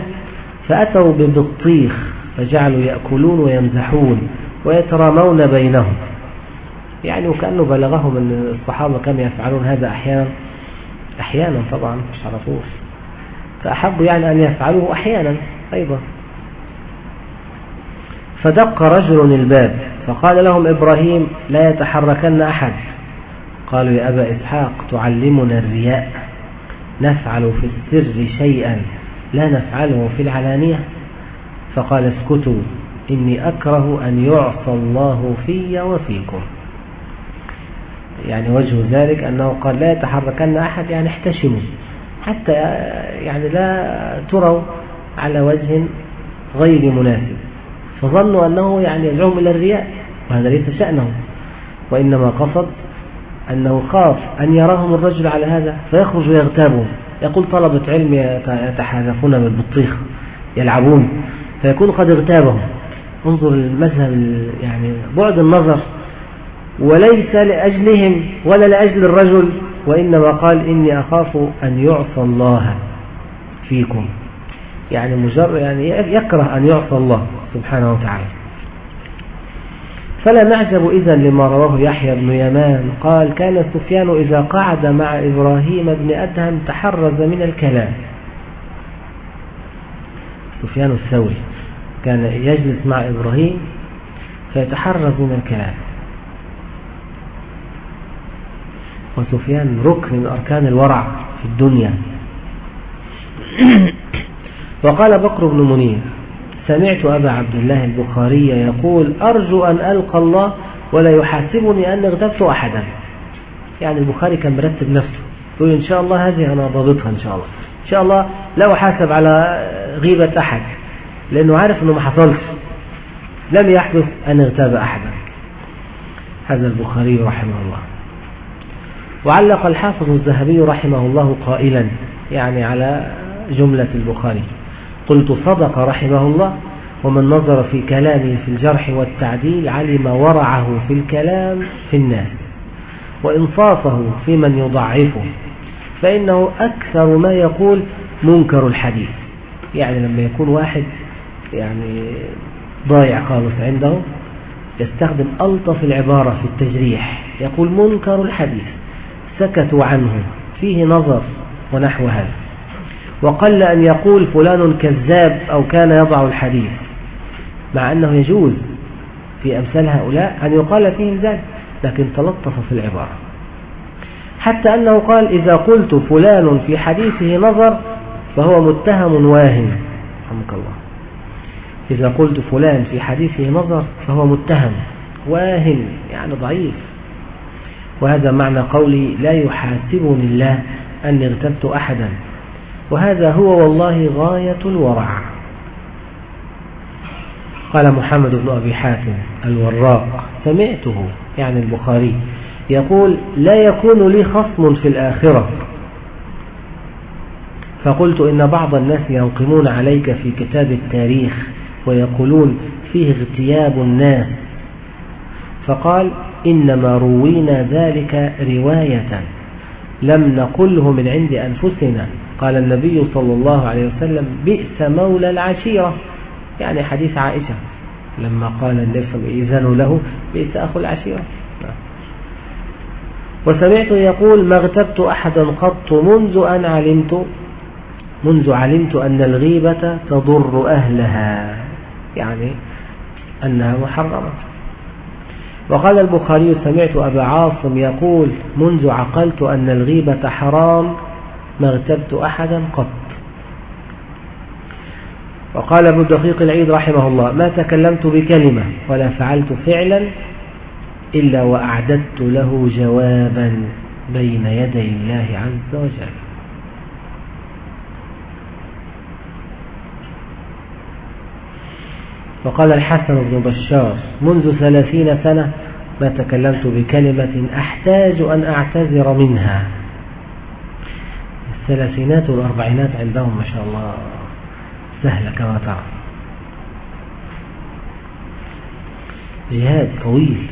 فأتوا ببطيخ فجعلوا يأكلون ويمزحون ويترامون بينهم. يعني وكأنه بلغهم أن الصحابة كانوا يفعلون هذا أحيانا أحيانا طبعا مش عرفوش فأحبوا يعني أن يفعلوه أحيانا أيضا. فدق رجل الباب فقال لهم إبراهيم لا يتحركن أحد. قالوا يا أبا إسحاق تعلمنا الرياء. نفعل في السر شيئا لا نفعله في العلانية. فقال اسكتوا إني أكره أن يعصى الله في وفيكم. يعني وجه ذلك أنه قال لا يتحركن أحد يعني احتشموا. حتى يعني لا تروا على وجه غير مناسب. فظنوا أنه يعني يدعوهم إلى الرياء وهذا ليس شأنه وإنما قصد أنه خاف أن يراهم الرجل على هذا فيخرج ويغتابهم. يقول طلبة علم يتحاذفون بالبطيخ يلعبون فيكون قد اغتابهم. انظر المذهب يعني بعد النظر وليس لأجلهم ولا لأجل الرجل وإنما قال إني أخاف أن يعصى الله فيكم. يعني مجرد يعني يكره أن يعصى الله سبحانه وتعالى. فلا نعجب إذا لما رواه يحيى بن يمان. قال كان سفيان إذا قعد مع إبراهيم بن أدهم تحرز من الكلام. سفيان الثوري كان يجلس مع إبراهيم فيتحرز من الكلام. وسفيان ركن من أركان الورع في الدنيا. *coughs* وقال بكر بن منير سمعت أبا عبد الله البخاري يقول أرجو أن ألقى الله ولا يحاسبني أن اغتبت أحدا. يعني البخاري كان مرتب نفسه يقول إن شاء الله هذه أنا ضابطها إن شاء الله. إن شاء الله لا أحاسب على غيبة أحد لأنه عارف أنه ما حصلش. لم يحدث أن اغتاب أحدا. هذا البخاري رحمه الله. وعلق الحافظ الذهبي رحمه الله قائلا يعني على جملة البخاري. قلت صدق رحمه الله ومن نظر في كلامه في الجرح والتعديل علم ورعه في الكلام في الناس. وإنصافه في من يضعفه. فإنه أكثر ما يقول منكر الحديث. يعني لما يكون واحد يعني ضايع خالص عنده يستخدم ألطف العبارة في التجريح. يقول منكر الحديث. سكتوا عنه. فيه نظر ونحو هذا. وقل أن يقول فلان كذاب أو كان يضع الحديث. مع أنه يجوز في أمثال هؤلاء أن يقال فيهم ذلك لكن تلطف في العبارة. حتى أنه قال إذا قلت فلان في حديثه نظر فهو متهم واهن رحمك الله. إذا قلت فلان في حديثه نظر فهو متهم واهن يعني ضعيف. وهذا معنى قولي لا يحاسبني الله أني اغتبت أحدا. وهذا هو والله غاية الورع. قال محمد بن أبي حاتم الوراق سمعته يعني البخاري يقول لا يكون لي خصم في الآخرة. فقلت إن بعض الناس ينقمون عليك في كتاب التاريخ ويقولون فيه اغتياب الناس فقال إنما روينا ذلك رواية لم نقله من عند أنفسنا. قال النبي صلى الله عليه وسلم بئس مولى العشيرة. يعني حديث عائشة لما قال النبي صلى الله عليه وسلم إذن له بئس أخو العشيرة. وسمعت يقول ما اغتبت أحدا قط منذ أن علمت منذ علمت أن الغيبة تضر أهلها. يعني أنها محرمة. وقال البخاري سمعت أبا عاصم يقول منذ عقلت أن الغيبة حرام ما اغتبت أحدا قط. وقال ابن دقيق العيد رحمه الله ما تكلمت بكلمة ولا فعلت فعلا إلا وأعددت له جوابا بين يدي الله عز وجل. وقال الحسن بن بشار منذ ثلاثين سنة ما تكلمت بكلمة أحتاج أن أعتذر منها. الثلاثينات والأربعينات عندهم ما شاء الله سهلة كما ترى جهاد طويل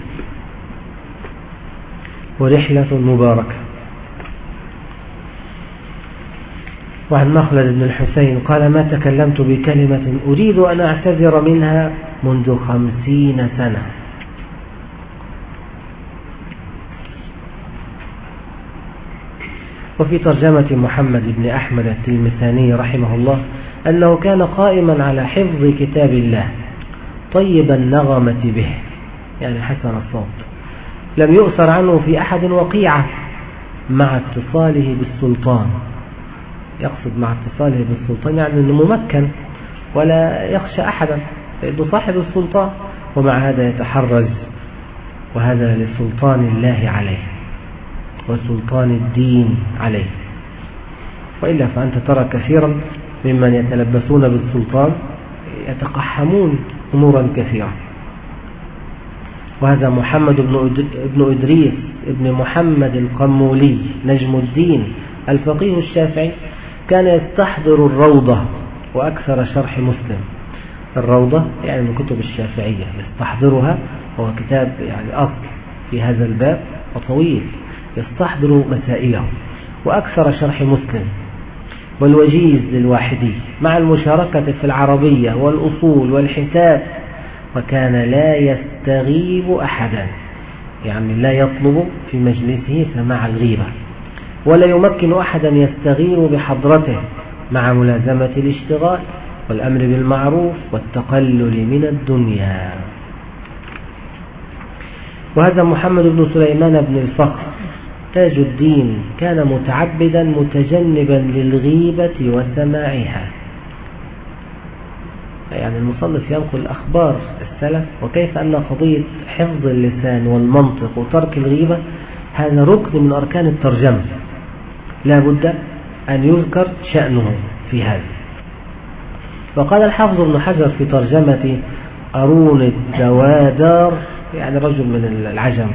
ورحلة مباركة. وعن مخلد بن الحسين قال ما تكلمت بكلمة أريد أن أعتذر منها منذ خمسين سنة. وفي ترجمة محمد بن أحمد التلمساني رحمه الله أنه كان قائما على حفظ كتاب الله طيب النغمة به يعني حسن الصوت لم يؤثر عنه في أحد وقيعة مع اتصاله بالسلطان. يقصد مع اتصاله بالسلطان يعني أنه ممكن ولا يخشى أحدا لأنه صاحب السلطان ومع هذا يتحرز وهذا لسلطان الله عليه وسلطان الدين عليه. وإلا فأنت ترى كثيرا ممن يتلبسون بالسلطان يتقحمون أمورا كثيرة وهذا محمد بن إدريس ابن محمد القمولي نجم الدين الفقيه الشافعي كان يستحضر الروضة وأكثر شرح مسلم. الروضة يعني من كتب الشافعية يستحضرها وهو كتاب يعني أصل في هذا الباب وطويل يستحضر مسائله. وأكثر شرح مسلم. والوجيز للواحدي مع المشاركة في العربية والأصول والحساب. وكان لا يستغيب أحدا يعني لا يطلب في مجلسه سماع الغيبة. ولا يمكن أحدا يستغير بحضرته مع ملازمة الاشتغال والأمر بالمعروف والتقلل من الدنيا. وهذا محمد بن سليمان بن الفخر تاج الدين كان متعبدا متجنبا للغيبة وسماعها. يعني المصنف ينقل أخبار السلف وكيف أن قضية حفظ اللسان والمنطق وترك الغيبة هذا ركن من أركان الترجمة. لا بد أن يذكر شأنه في هذا وقال الحافظ ابن حجر في ترجمة أرون الدوادر يعني رجل من العجم.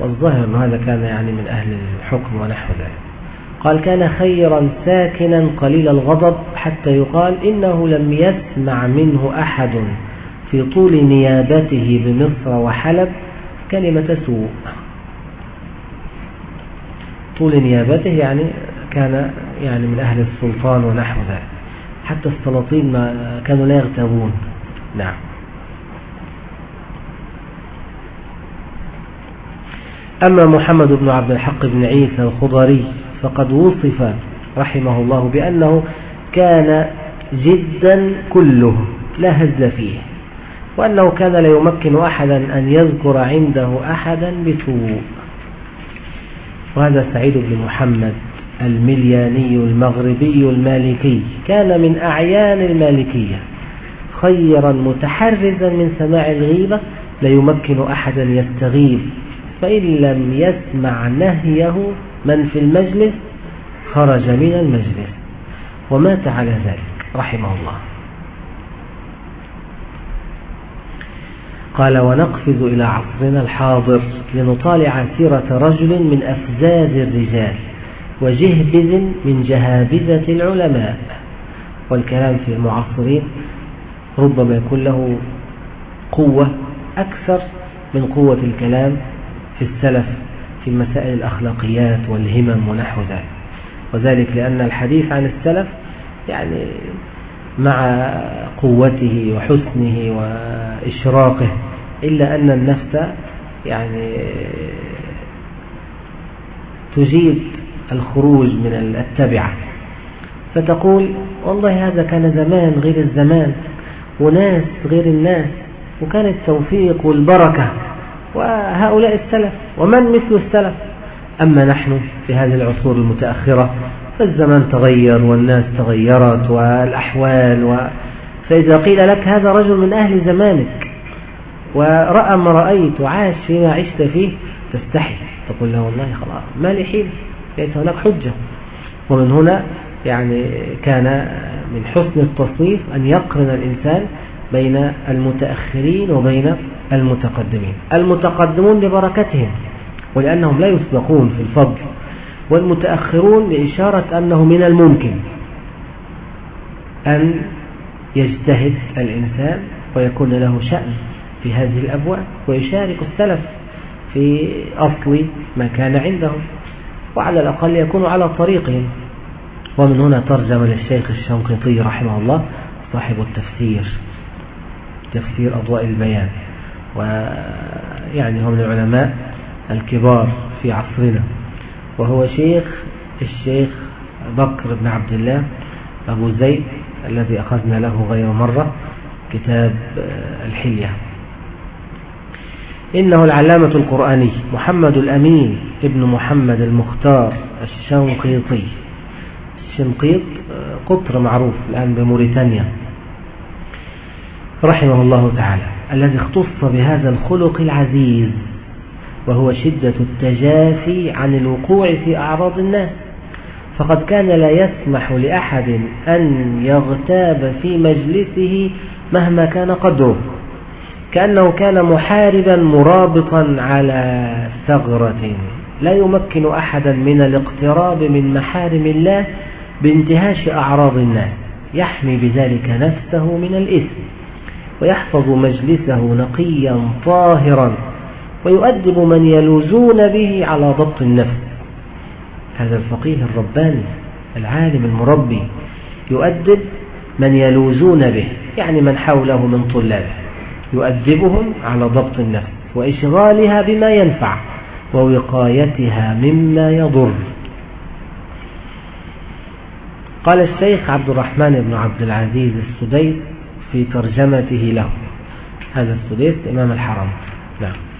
والظاهر هذا كان يعني من أهل الحكم ونحو ذلك. قال كان خيرا ساكنا قليل الغضب حتى يقال إنه لم يسمع منه أحد في طول نيابته بمصر وحلب كلمة سوء. طول نيابته يعني كان يعني من أهل السلطان ونحو ذلك. حتى السلاطين ما كانوا لا يغتابون. نعم. أما محمد بن عبد الحق بن عيسى الخضري فقد وصف رحمه الله بأنه كان جدا كله لا هز فيه وأنه كان لا يمكن أحدا أن يذكر عنده أحدا بسوء. وهذا سعيد بن محمد الملياني المغربي المالكي. كان من أعيان المالكية. خيرا متحرزا من سماع الغيبة لا يمكن أحدا يستغيب. فإن لم يسمع نهيه من في المجلس خرج من المجلس. ومات على ذلك رحمه الله. قال ونقفز إلى عصرنا الحاضر لنطالع سيرة رجل من أفزاز الرجال وجهبذ من جهابذة العلماء والكلام في المعاصرين ربما يكون له قوة أكثر من قوة الكلام في السلف في مسائل الأخلاقيات والهمم ونحو ذلك. وذلك لأن الحديث عن السلف يعني مع قوته وحسنه وإشراقه إلا أن النفس يعني تجيد الخروج من التبعة. فتقول والله هذا كان زمان غير الزمان وناس غير الناس وكان التوفيق والبركة وهؤلاء السلف ومن مثل السلف؟ أما نحن في هذه العصور المتأخرة فالزمان تغير والناس تغيرت والأحوال و... فإذا قيل لك هذا رجل من أهل زمانك ورأى ما رأيت وعاش فيما عشت فيه تستحي. تقول له والله خلاص ما لي حيل ليس هناك حجة. ومن هنا يعني كان من حسن التصنيف أن يقرن الإنسان بين المتأخرين وبين المتقدمين. المتقدمون لبركتهم ولأنهم لا يسبقون في الفضل. والمتأخرون لإشارة أنه من الممكن أن يجتهد الإنسان ويكون له شأن في هذه الأبواب ويشارك السلف في أصل ما كان عندهم وعلى الأقل يكون على طريقهم. ومن هنا ترجم للشيخ الشنقيطي رحمه الله صاحب التفسير تفسير أضواء البيان. ويعني هو من العلماء الكبار في عصرنا. وهو شيخ الشيخ بكر بن عبد الله أبو زيد الذي أخذنا له غير مرة كتاب الحلية. إنه العلامة القرآني محمد الأمين ابن محمد المختار الشنقيطي. الشنقيط قطر معروف الآن بموريتانيا. رحمه الله تعالى. الذي اختص بهذا الخلق العزيز. وهو شدة التجافي عن الوقوع في أعراض الناس. فقد كان لا يسمح لأحد أن يغتاب في مجلسه مهما كان قدره كأنه كان محاربا مرابطا على ثغرة. لا يمكن أحدا من الاقتراب من محارم الله بانتهاش أعراض الناس يحمي بذلك نفسه من الإثم ويحفظ مجلسه نقيا طاهرا. ويؤدب من يلوزون به على ضبط النفس. هذا الفقيه الرباني العالم المربي يؤدب من يلوزون به يعني من حوله من طلابه. يؤدبهم على ضبط النفس وإشغالها بما ينفع ووقايتها مما يضر. قال الشيخ عبد الرحمن بن عبد العزيز السديس في ترجمته له. هذا السديس إمام الحرم. نعم.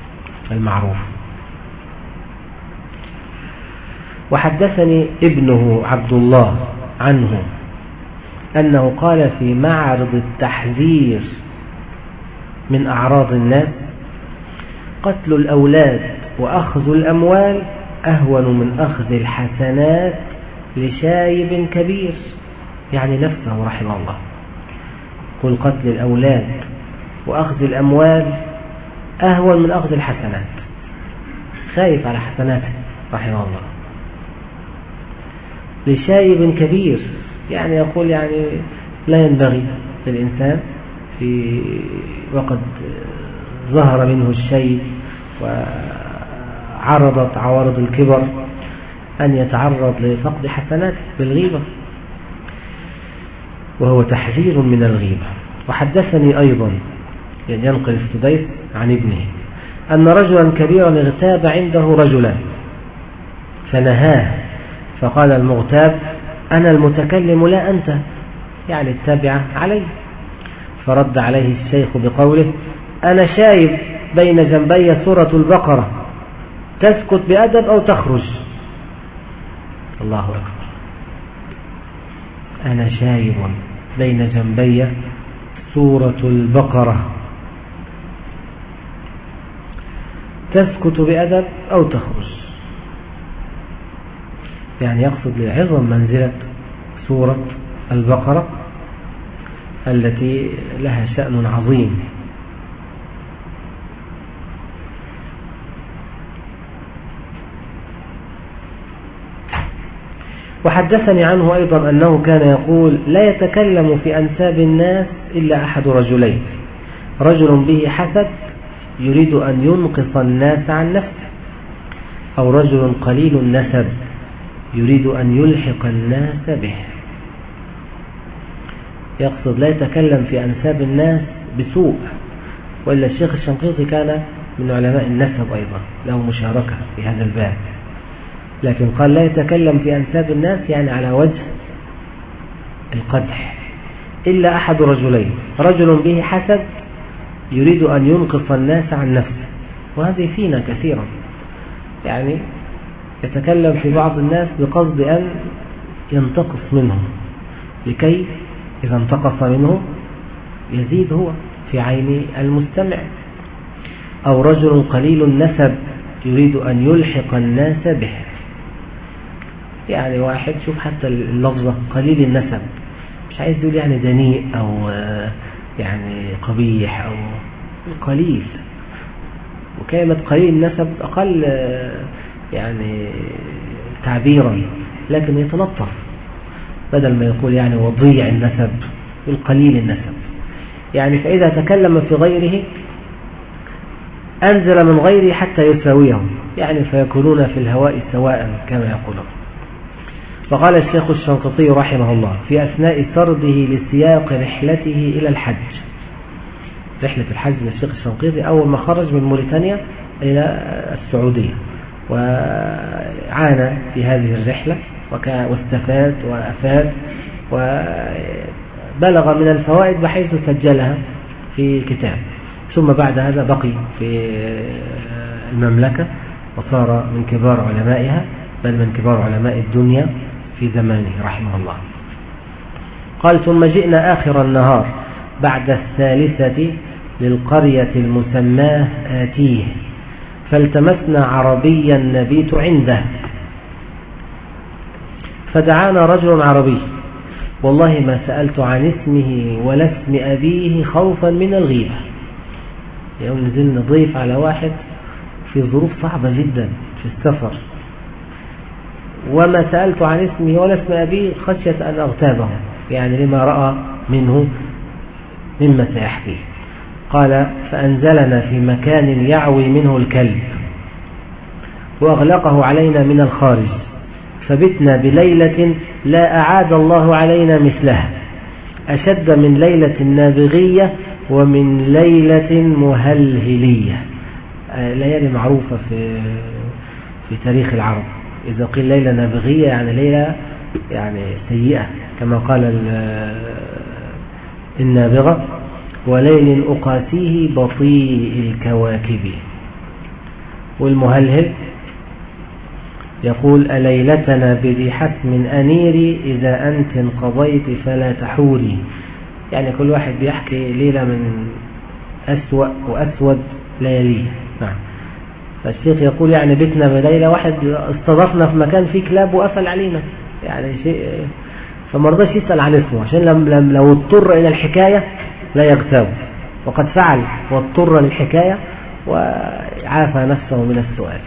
المعروف. وحدثني ابنه عبد الله عنه أنه قال في معرض التحذير من أعراض الناس قتل الأولاد وأخذ الأموال أهون من أخذ الحسنات لشايب كبير يعني نفسه رحمه الله. قل قتل الأولاد وأخذ الأموال أهون من أخذ الحسنات. خايف على حسناته رحمه الله. لشايب كبير يعني يقول يعني لا ينبغي للإنسان في وقد ظهر منه الشيء وعرضت عوارض الكبر أن يتعرض لفقد حسناته بالغيبة. وهو تحذير من الغيبة. وحدثني أيضا ينقل السديس عن ابنه. أن رجلا كبيرا اغتاب عنده رجلا فنهاه. فقال المغتاب أنا المتكلم لا أنت. يعني اتبع علي. فرد عليه الشيخ بقوله أنا شايف بين جنبي سورة البقرة. تسكت بأدب أو تخرج؟ الله أكبر. أنا شايب بين جنبي سورة البقرة. تسكت بأدب أو تخرج. يعني يقصد لعظم منزلة سورة البقرة التي لها شأن عظيم. وحدثني عنه أيضا أنه كان يقول لا يتكلم في أنساب الناس إلا أحد رجلين رجل به حسد يريد أن ينقص الناس عن نفسه. أو رجل قليل النسب يريد أن يلحق الناس به. يقصد لا يتكلم في أنساب الناس بسوء وإلا الشيخ الشنقيطي كان من علماء النسب أيضا له مشاركة في هذا الباب. لكن قال لا يتكلم في أنساب الناس يعني على وجه القدح. إلا أحد رجلين رجل به حسد يريد أن ينقص الناس عن نفسه. وهذه فينا كثيرا يعني يتكلم في بعض الناس بقصد أن ينتقص منهم. لكي إذا انتقص منه يزيد هو في عين المستمع. أو رجل قليل النسب يريد أن يلحق الناس به. يعني واحد شوف حتى اللفظة قليل النسب. مش عايز يقول يعني دنيء أو يعني قبيح أو قليل. وكلمة قليل النسب أقل يعني تعبيرا لكن يتلطف بدل ما يقول يعني وضيع النسب القليل النسب. يعني فإذا تكلم في غيره أنزل من غيره حتى يساويهم. يعني فيكونون في الهواء سواء كما يقولون. فقال الشيخ الشنقطي رحمه الله في أثناء سرده لسياق رحلته إلى الحج. رحلة الحج للشيخ الشنقيطي أول ما خرج من موريتانيا إلى السعودية وعانى في هذه الرحلة واستفاد وأفاد وبلغ من الفوائد بحيث سجلها في كتاب. ثم بعد هذا بقي في المملكة وصار من كبار علمائها بل من كبار علماء الدنيا. في زمانه رحمه الله. قال ثم جئنا آخر النهار بعد الثالثة للقرية المسماة آتيه فالتمسنا عربيا نبيت عنده. فدعانا رجل عربي والله ما سألت عن اسمه ولا اسم أبيه خوفا من الغيبة. يوم نزلنا ضيف على واحد في ظروف صعبة جدا في السفر. وما سألت عن اسمه ولا اسم أبيه خشية أن أغتابه. يعني لما رأى منه مما سيحكيه قال فأنزلنا في مكان يعوي منه الكلب وأغلقه علينا من الخارج. فبتنا بليلة لا أعاد الله علينا مثلها. أشد من ليلة نابغية ومن ليلة مهلهلية. آه، ليالي معروفة في في تاريخ العرب. إذا قيل ليلة نابغية يعني ليلة يعني سيئة كما قال النابغة وليل أقاسيه بطيء الكواكب. والمهلهل يقول أليلتنا بذي حسم أنيري إذا أنت انقضيت فلا تحوري. يعني كل واحد بيحكي ليلة من أسوأ وأسود لياليه. نعم. فالشيخ يقول يعني بيتنا بليلة واحد استضفنا في مكان فيه كلاب وقفل علينا. يعني شيء فما رضاش يسأل عن اسمه عشان لم لم لو اضطر إلى الحكاية لا يغتاب. وقد فعل واضطر للحكاية وعافى نفسه من السؤال.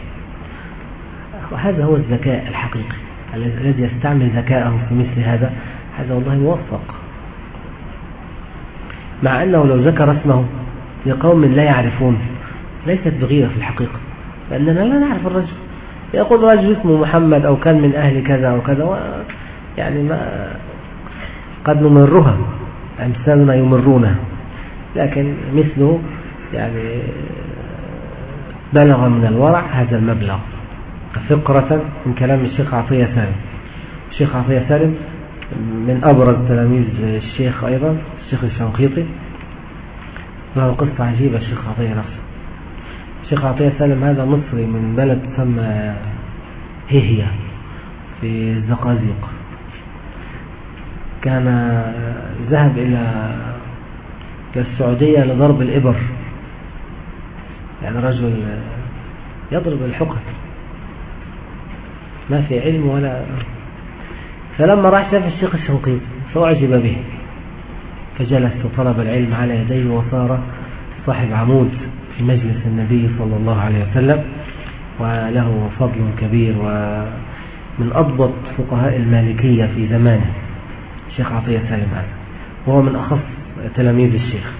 وهذا هو الذكاء الحقيقي الذي يستعمل ذكاءه في مثل هذا. هذا والله موفق. مع أنه لو ذكر اسمه لقوم لا يعرفون ليست بغيرة في الحقيقة. لأننا لا نعرف الرجل. يقول رجل اسمه محمد أو كان من أهل كذا أو كذا يعني ما قد نمرها. أمثالنا يمرونها لكن مثله يعني بلغ من الورع هذا المبلغ. فقرة من كلام الشيخ عطية سالم. الشيخ عطية سالم من أبرز تلاميذ الشيخ أيضا الشيخ الشنقيطي. له قصة عجيبة الشيخ عطية نفسه. الشيخ عطية سالم هذا مصري من بلد تسمى هيهيا في الزقازيق كان ذهب إلى السعودية لضرب الإبر. يعني رجل يضرب الحقن ما في علم ولا فلما راح شاف الشيخ الشنقيط فأعجب به. فجلس وطلب العلم على يديه وصار صاحب عمود. في مجلس النبي صلى الله عليه وسلم وله فضل كبير ومن أضبط فقهاء المالكية في زمانه الشيخ عطية سالم هذا وهو من أخص تلاميذ الشيخ.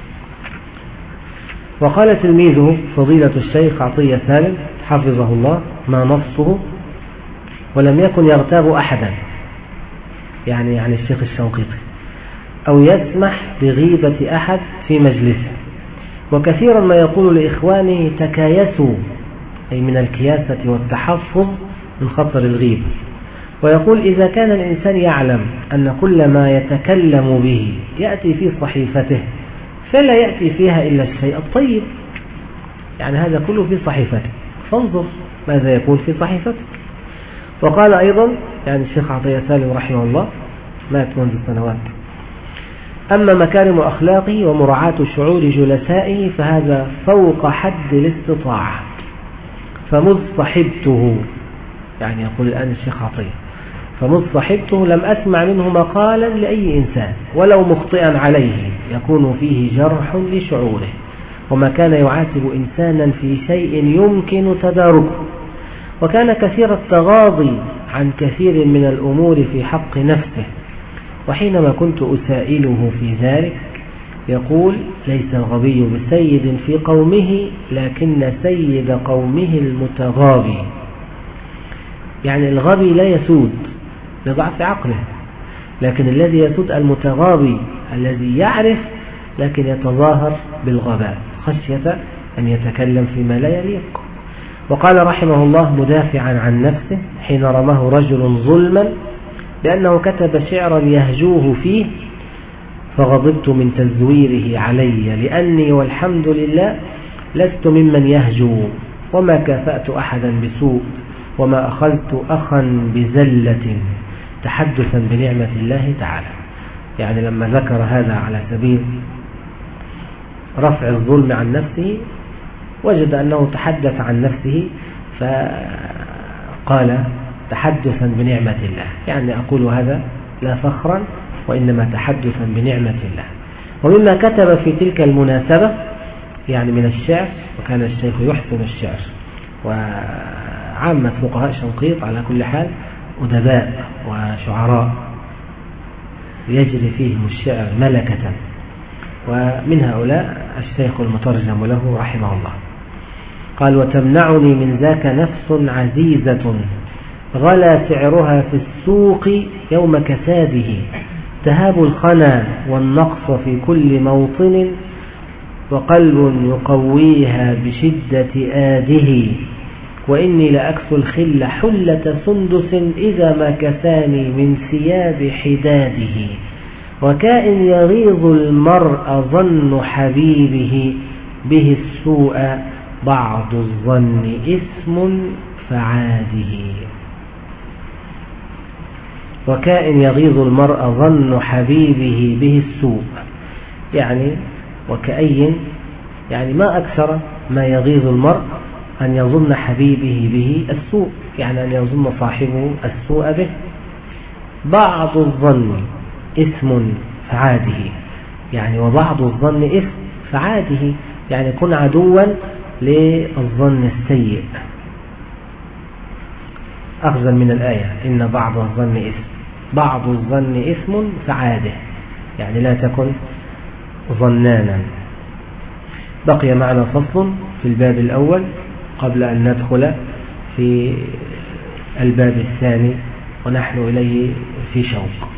وقال تلميذه فضيلة الشيخ عطية سالم حفظه الله ما نصه ولم يكن يغتاب أحدا يعني يعني الشيخ الشوقيطي أو يسمح بغيبة أحد في مجلسه. وكثيرا ما يقول لإخوانه تكايسوا أي من الكياسة والتحفظ من خطر الغيبة ويقول إذا كان الإنسان يعلم أن كل ما يتكلم به يأتي في صحيفته فلا يأتي فيها إلا الشيء الطيب. يعني هذا كله في صحيفته. فانظر ماذا يقول في صحيفته. وقال أيضا يعني الشيخ عطية سالم رحمه الله مات منذ سنوات. أما مكارم أخلاقه ومراعاة شعور جلسائه فهذا فوق حد الاستطاعة فمذ صحبته يعني يقول الآن الشيخ عطية فمذ صحبته لم أسمع منه مقالا لأي إنسان ولو مخطئا عليه يكون فيه جرح لشعوره وما كان يعاتب إنسانا في شيء يمكن تداركه. وكان كثير التغاضي عن كثير من الأمور في حق نفسه وحينما كنت أسائله في ذلك يقول ليس الغبي بسيد في قومه لكن سيد قومه المتغابي. يعني الغبي لا يسود لضعف عقله لكن الذي يسود المتغابي الذي يعرف لكن يتظاهر بالغباء خشية أن يتكلم فيما لا يليق. وقال رحمه الله مدافعا عن نفسه حين رماه رجل ظلما لأنه كتب شعرا يهجوه فيه فغضبت من تزويره علي لأني والحمد لله لست ممن يهجو وما كافأت أحدا بسوء وما أخذت أخا بزلة تحدثا بنعمة الله تعالى. يعني لما ذكر هذا على سبيل رفع الظلم عن نفسه وجد أنه تحدث عن نفسه فقال تحدثا بنعمة الله. يعني أقول هذا لا فخرا وإنما تحدثا بنعمة الله. ومما كتب في تلك المناسبة يعني من الشعر وكان الشيخ يحسن الشعر. وعامة فقهاء شنقيط على كل حال أدباء وشعراء يجري فيهم الشعر ملكة. ومن هؤلاء الشيخ المترجم له رحمه الله. قال وتمنعني من ذاك نفس عزيزة غلا سعرها في السوق يوم كساده. تهاب الخنا والنقص في كل موطن وقلب يقويها بشدة آده. وإني لأكسو الخل حلة سندس إذا ما كساني من ثياب حداده. وكائن يغيظ المرء ظن حبيبه به السوء بعض الظن اسم فعاده. وكائن يغيظ المرء ظن حبيبه به السوء. يعني وكأي يعني ما أكثر ما يغيظ المرء أن يظن حبيبه به السوء يعني أن يظن صاحبه السوء به. بعض الظن اسم فعاده يعني وبعض الظن اسم فعاده يعني كن عدوا للظن السيء. أخذا من الآية إن بعض الظن اسم بعض الظن اسم فعاده. يعني لا تكن ظنانا. بقي معنا فصل في الباب الأول قبل أن ندخل في الباب الثاني ونحن إليه في شوق.